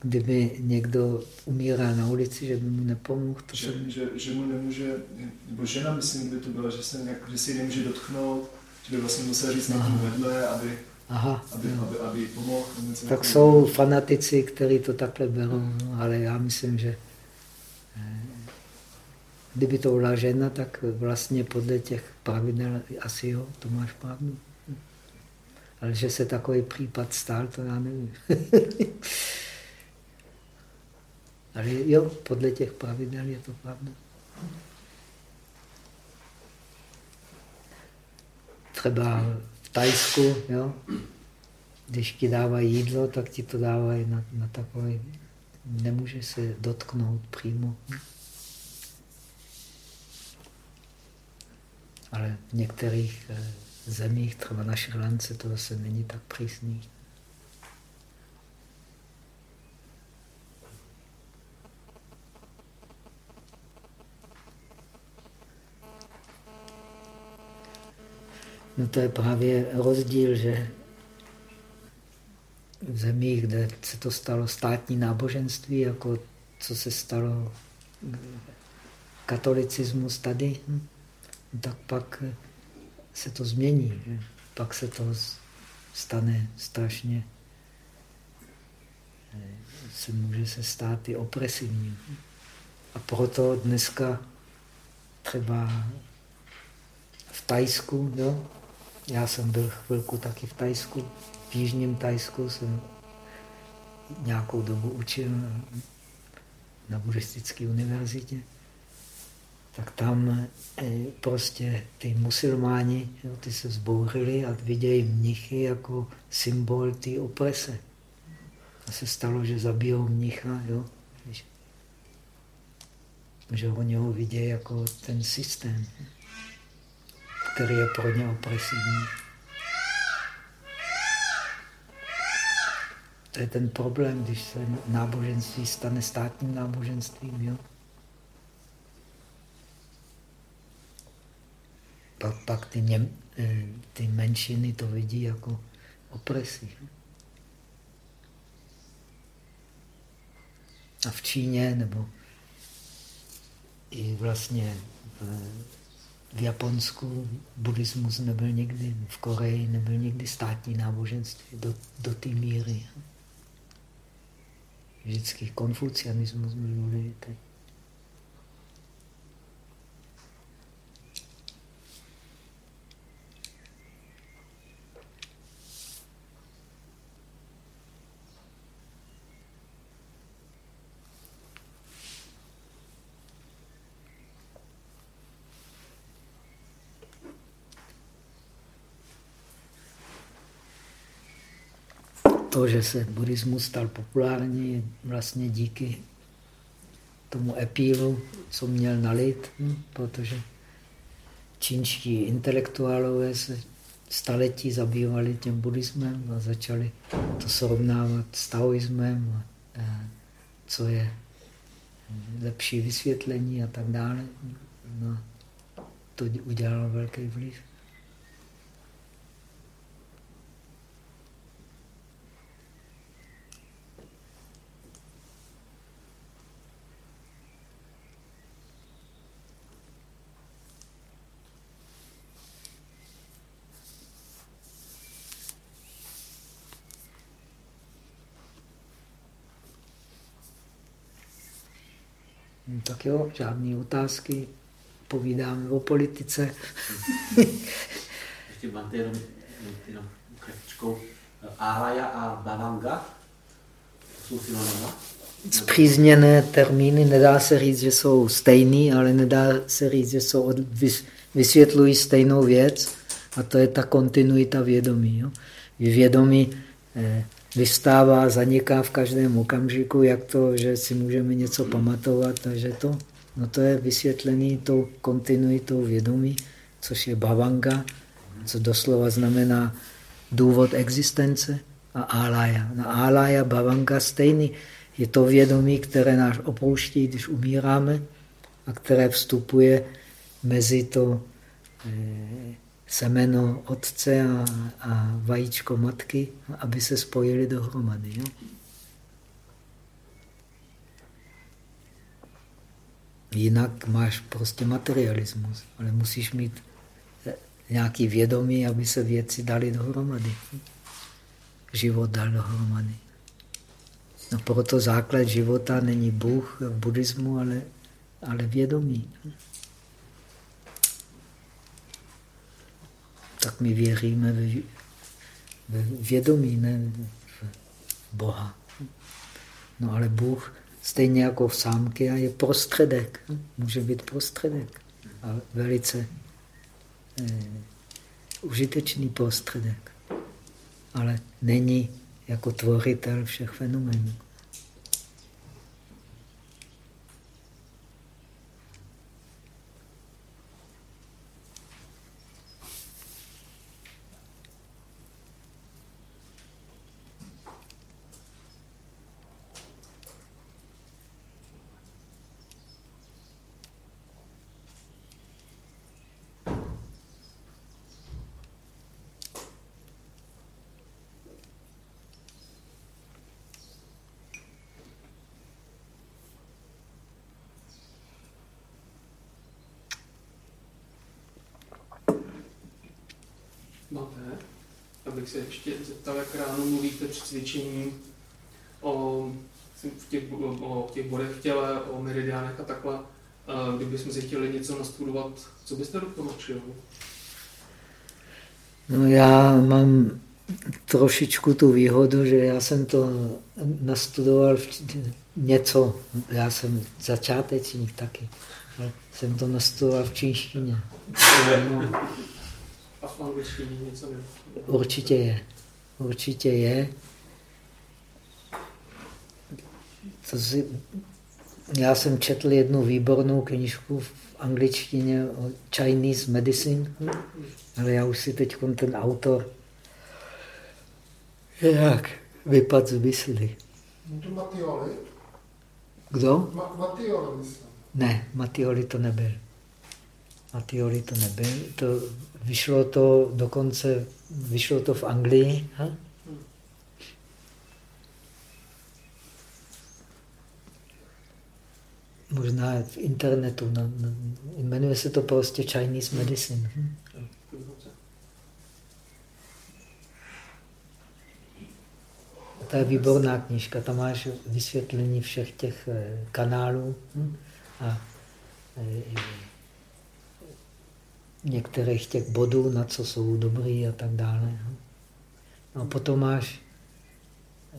Kdyby někdo umírá na ulici, že by mu nepomohl. To že, jsem... že, že, mu nemůže, nebo žena myslím, by to byla, že, se, že si nemůže dotknout, že by vlastně musel říct někým vedle, aby, Aha, aby, aby, aby pomohl. Tak jsou fanatici, kteří to takhle berou, no, ale já myslím, že eh, kdyby to byla žena, tak vlastně podle těch pravidel asi jo, to máš pravdu. Ale že se takový případ stál, to já nevím. *laughs* ale jo, podle těch pravidel je to pravda. třeba v Tajsku, jo, když ti dávají jídlo, tak ti to dávají na, na takový, nemůže se dotknout přímo. Ale v některých eh, zemích, třeba na Šrilance, to zase není tak přísný. No to je právě rozdíl, že v zemích, kde se to stalo státní náboženství, jako co se stalo katolicismus tady, hm, tak pak se to změní. Že? Pak se to stane strašně, se může se stát i opresivním. A proto dneska třeba v Tajsku, jo, já jsem byl chvilku taky v Tajsku, v jižním Tajsku jsem nějakou dobu učil na buddhistické univerzitě. Tak tam eh, prostě ty musulmáni, jo, ty se zbouřili a vidějí mnichy jako symbol té oprese. A se stalo, že zabijou mnicha, jo, že oni ho vidějí jako ten systém který je pro ně opresivní. To je ten problém, když se náboženství stane státním náboženstvím. Jo? Pak, pak ty, něm, eh, ty menšiny to vidí jako opresi. A v Číně nebo i vlastně v v Japonsku buddhismus nebyl nikdy, v Koreji nebyl nikdy státní náboženství do, do té míry. Vždycky konfucianismus byl důležitý. To, že se buddhismus stal populární, vlastně díky tomu epílu, co měl nalit, hm, protože čínští intelektuálové se staletí zabývali tím buddhismem a začali to srovnávat s taoismem, a co je lepší vysvětlení a tak dále. No, to udělalo velký vliv. Hm, tak jo, žádné otázky, povídáme o politice. Ještě máte jenom, jenom kratičkou. Alaya a Bavanga jsou synonyma? Zpřízněné termíny, nedá se říct, že jsou stejný, ale nedá se říct, že jsou od, vysvětlují stejnou věc a to je ta kontinuita vědomí. Jo? Vědomí eh, vystává, zaniká v každém okamžiku, jak to, že si můžeme něco pamatovat, takže to, no to je vysvětlený tou kontinuitou vědomí, což je bhavanga, co doslova znamená důvod existence a alaya. Na alaya, bhavanga stejný. Je to vědomí, které nás opouští, když umíráme a které vstupuje mezi to eh, semeno otce a, a vajíčko matky, aby se spojili dohromady. Jo? Jinak máš prostě materialismus, ale musíš mít eh, nějaký vědomí, aby se věci dali dohromady. Život dal dohromady. No proto základ života není Bůh v buddhismu, ale, ale vědomí. Tak my věříme ve, vědomí, ne v Boha. No ale Bůh, stejně jako v sámky, je prostředek. Může být prostředek. A velice eh, užitečný prostředek. Ale není jako tvoritel všech fenoménů. Abych se ještě zeptal, jak ráno mluvíte při cvičení o, v těch, o těch bodech v těle, o meridiánech a takhle. Kdybychom si chtěli něco nastudovat, co byste doporučil? No já mám trošičku tu výhodu, že já jsem to nastudoval něco, já jsem začátečník taky, ale jsem to nastudoval v čínštině. No, *laughs* a v angličtině něco ne? Určitě je. Určitě je. To si, já jsem četl jednu výbornou knižku v angličtině o Chinese medicine, ale já už si teď ten autor jak vypad z mysli. Matioli? Kdo? Ma Matioli, myslím. Ne, Matioli to nebyl. Matioli to nebyl. To vyšlo to dokonce, vyšlo to v Anglii. Ha? Možná v internetu. Na, na, jmenuje se to prostě Chinese medicine. Hm? To je výborná knižka. Tam máš vysvětlení všech těch eh, kanálů. Hm? A eh, některých těch bodů, na co jsou dobrý a tak dále. No a potom máš eh,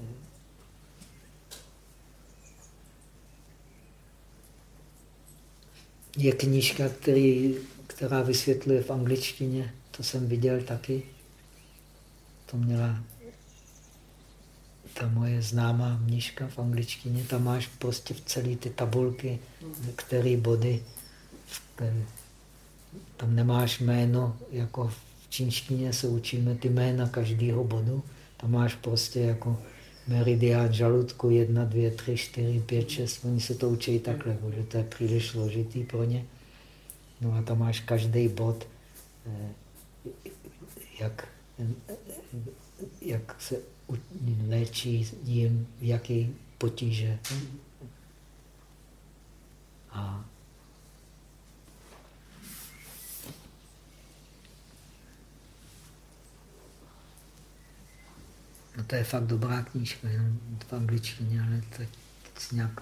je knížka, který, která vysvětluje v angličtině, to jsem viděl taky. To měla, ta moje známá mnížka v angličtině, tam máš prostě v celé ty tabulky, které body, tam nemáš jméno, jako v čínštině se učíme ty jména každého bodu, tam máš prostě jako meridián žaludku 1, 2, 3, 4, 5, 6, oni se to učí takhle, protože to je příliš složitý pro ně. No a tam máš každý bod, eh, jak, jak se léčí jim, jaký potíže. A No to je fakt dobrá knížka, jenom v angličtině, ale tak nějak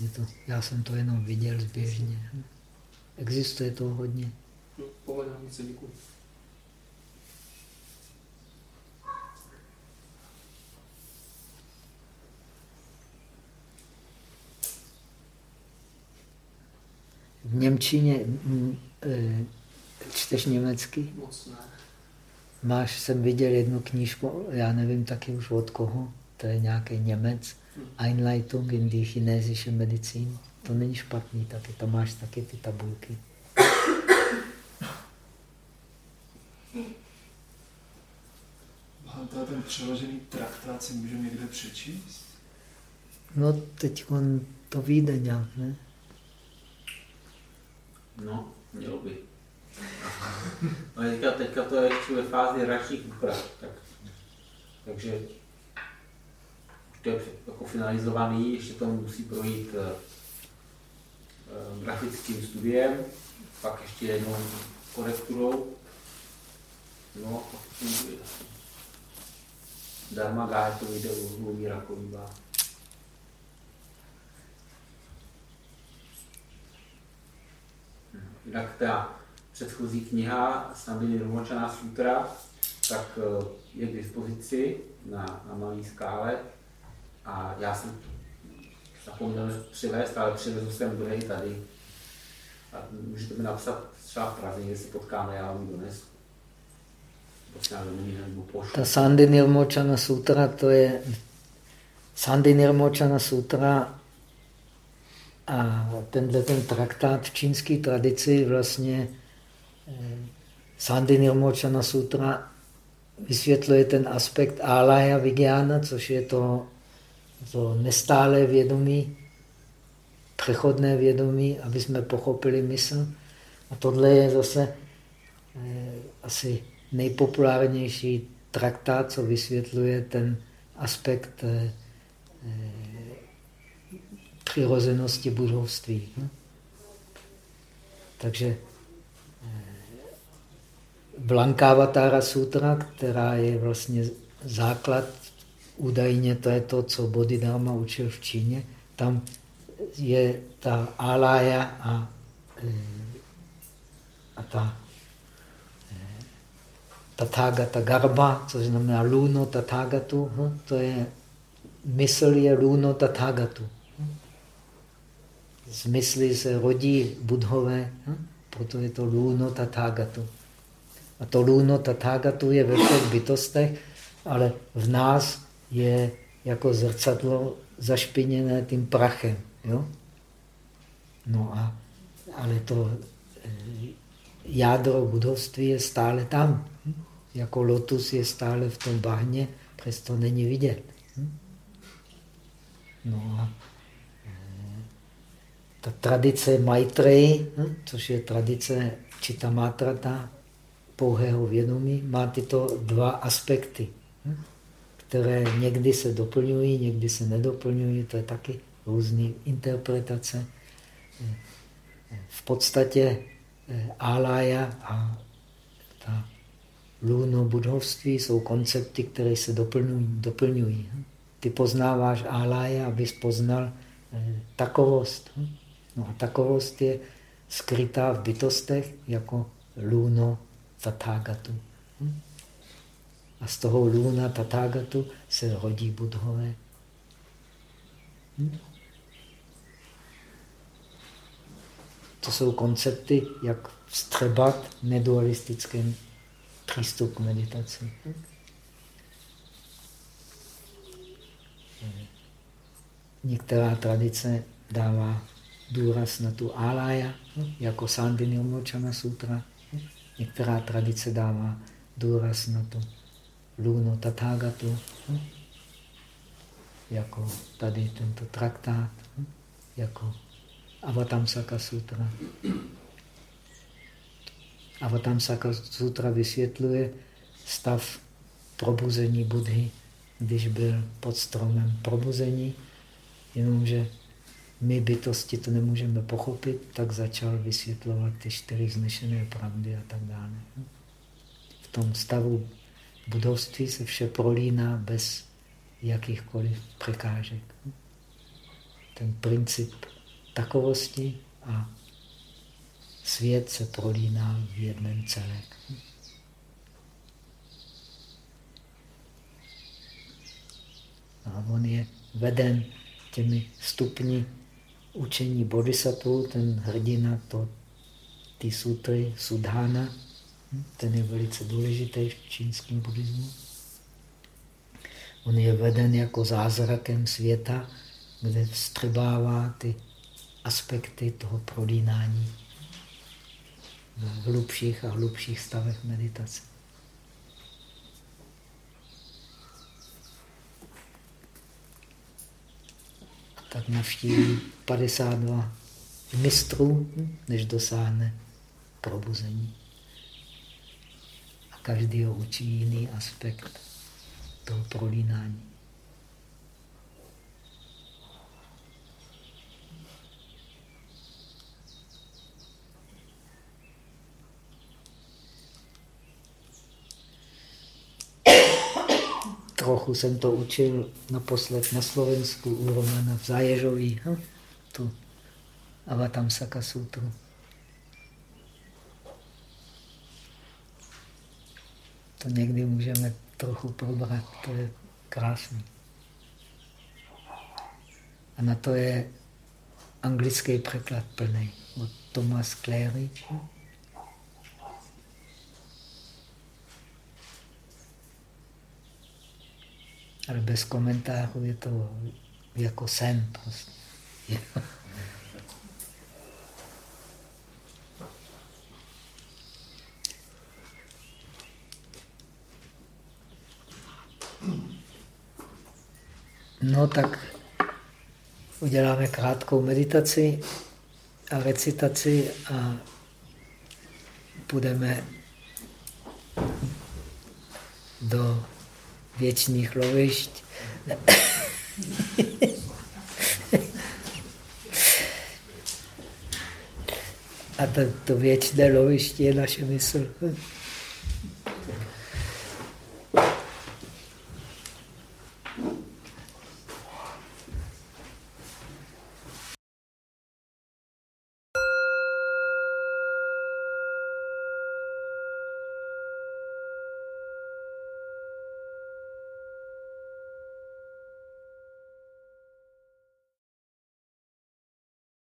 je to, já jsem to jenom viděl zběžně. Existuje to hodně. No, Povedám se, děkuji. V Němčině e, čteš německy? Moc ne. Máš, jsem viděl jednu knížku, já nevím taky už od koho, to je nějaký Němec, Einleitung in die chinesische Medizin. To není špatný taky, tam máš taky ty tabulky. Bhanta, ten přeložený traktát si můžeme někde přečíst? No, teď on to vyjde nějak, ne? No, mělo by. No teďka, teďka to je ještě ve fázi radších úprav, tak, takže už to je jako finalizovaný, ještě to musí projít uh, grafickým studiem, pak ještě jednou korekturou. No. Dharma Gáje to vyjde u Lumíra Kolíba. Jinak ta předchozí kniha Sandini Rumočaná Sutra, tak eh, je k dispozici na, na malé skále a já jsem zapomněl přivést, ale přivezl jsem druhý tady. A můžete mi napsat třeba v Praze, jestli potkáme, já vám ji donesu. Ta Sandy Nirmochana Sutra, to je Sandy Nirmochana Sutra a tenhle ten traktát v čínské tradici vlastně Sandy Nirmochana Sutra vysvětluje ten aspekt Alaya Vigyana, což je to, to nestálé vědomí, přechodné vědomí, aby jsme pochopili mysl. A tohle je zase eh, asi nejpopulárnější traktát, co vysvětluje ten aspekt eh, přirozenosti budovství. Hm? Takže Blankávatára sutra, která je vlastně základ, údajně to je to, co Bodhidharma učil v Číně, tam je ta alaya a, eh, a ta eh, tathagata garba, což znamená luno tathagatu, hm? to je mysl je luno tathagatu. Z mysli se rodí budhové, hm? proto je to luno tathagatu. A to luno tathagatu je ve všech bytostech, ale v nás je jako zrcadlo zašpiněné tím prachem. Jo? No a, ale to eh, jádro budovství je stále tam. Jako lotus je stále v tom bahně, přesto není vidět. No a eh, ta tradice Maitreyi, hm? což je tradice Chitamatrata, pouhého vědomí, má tyto dva aspekty, které někdy se doplňují, někdy se nedoplňují, to je taky různé interpretace. V podstatě eh, Alaya a ta luno budovství jsou koncepty, které se doplňují. doplňují. Ty poznáváš Alaya, abys poznal eh, takovost. No a takovost je skrytá v bytostech jako luno tathagatu. Hm? A z toho luna tathagatu se rodí budhové. Hm? To jsou koncepty, jak vstřebat nedualistický přístup k meditaci. některá tradice dává důraz na tu alaya, jako Sandini Umočana Sutra. Některá tradice dává důraz na tu Luno Tathagatu, jako tady tento traktát, jako Avatamsaka Sutra. Avatamsaka Sutra vysvětluje stav probuzení Budhy, když byl pod stromem probuzení, jenomže my bytosti to nemůžeme pochopit, tak začal vysvětlovat ty čtyři znešené pravdy a tak dále. V tom stavu budovství se vše prolíná bez jakýchkoliv překážek. Ten princip takovosti a svět se prolíná v jednom celek. A on je veden těmi stupni učení bodhisattva, ten hrdina, to, ty sutry, sudhana, ten je velice důležitý v čínském buddhismu. On je veden jako zázrakem světa, kde vstřebává ty aspekty toho prolínání v hlubších a hlubších stavech meditace. A tak navštíví 52 mistrů, než dosáhne probuzení. A každý ho učí jiný aspekt toho prolínání. Trochu jsem to učil naposled na Slovensku u Romana v Záježový, hm? Avatamsaka sutru. To někdy můžeme trochu probrat, to je krásný. A na to je anglický překlad plný od Thomas Clary. Ale bez komentářů je to jako sen prostě. No tak uděláme krátkou meditaci a recitaci a půjdeme do věčných lovišť. A to, to věčné loviště je naše mysl.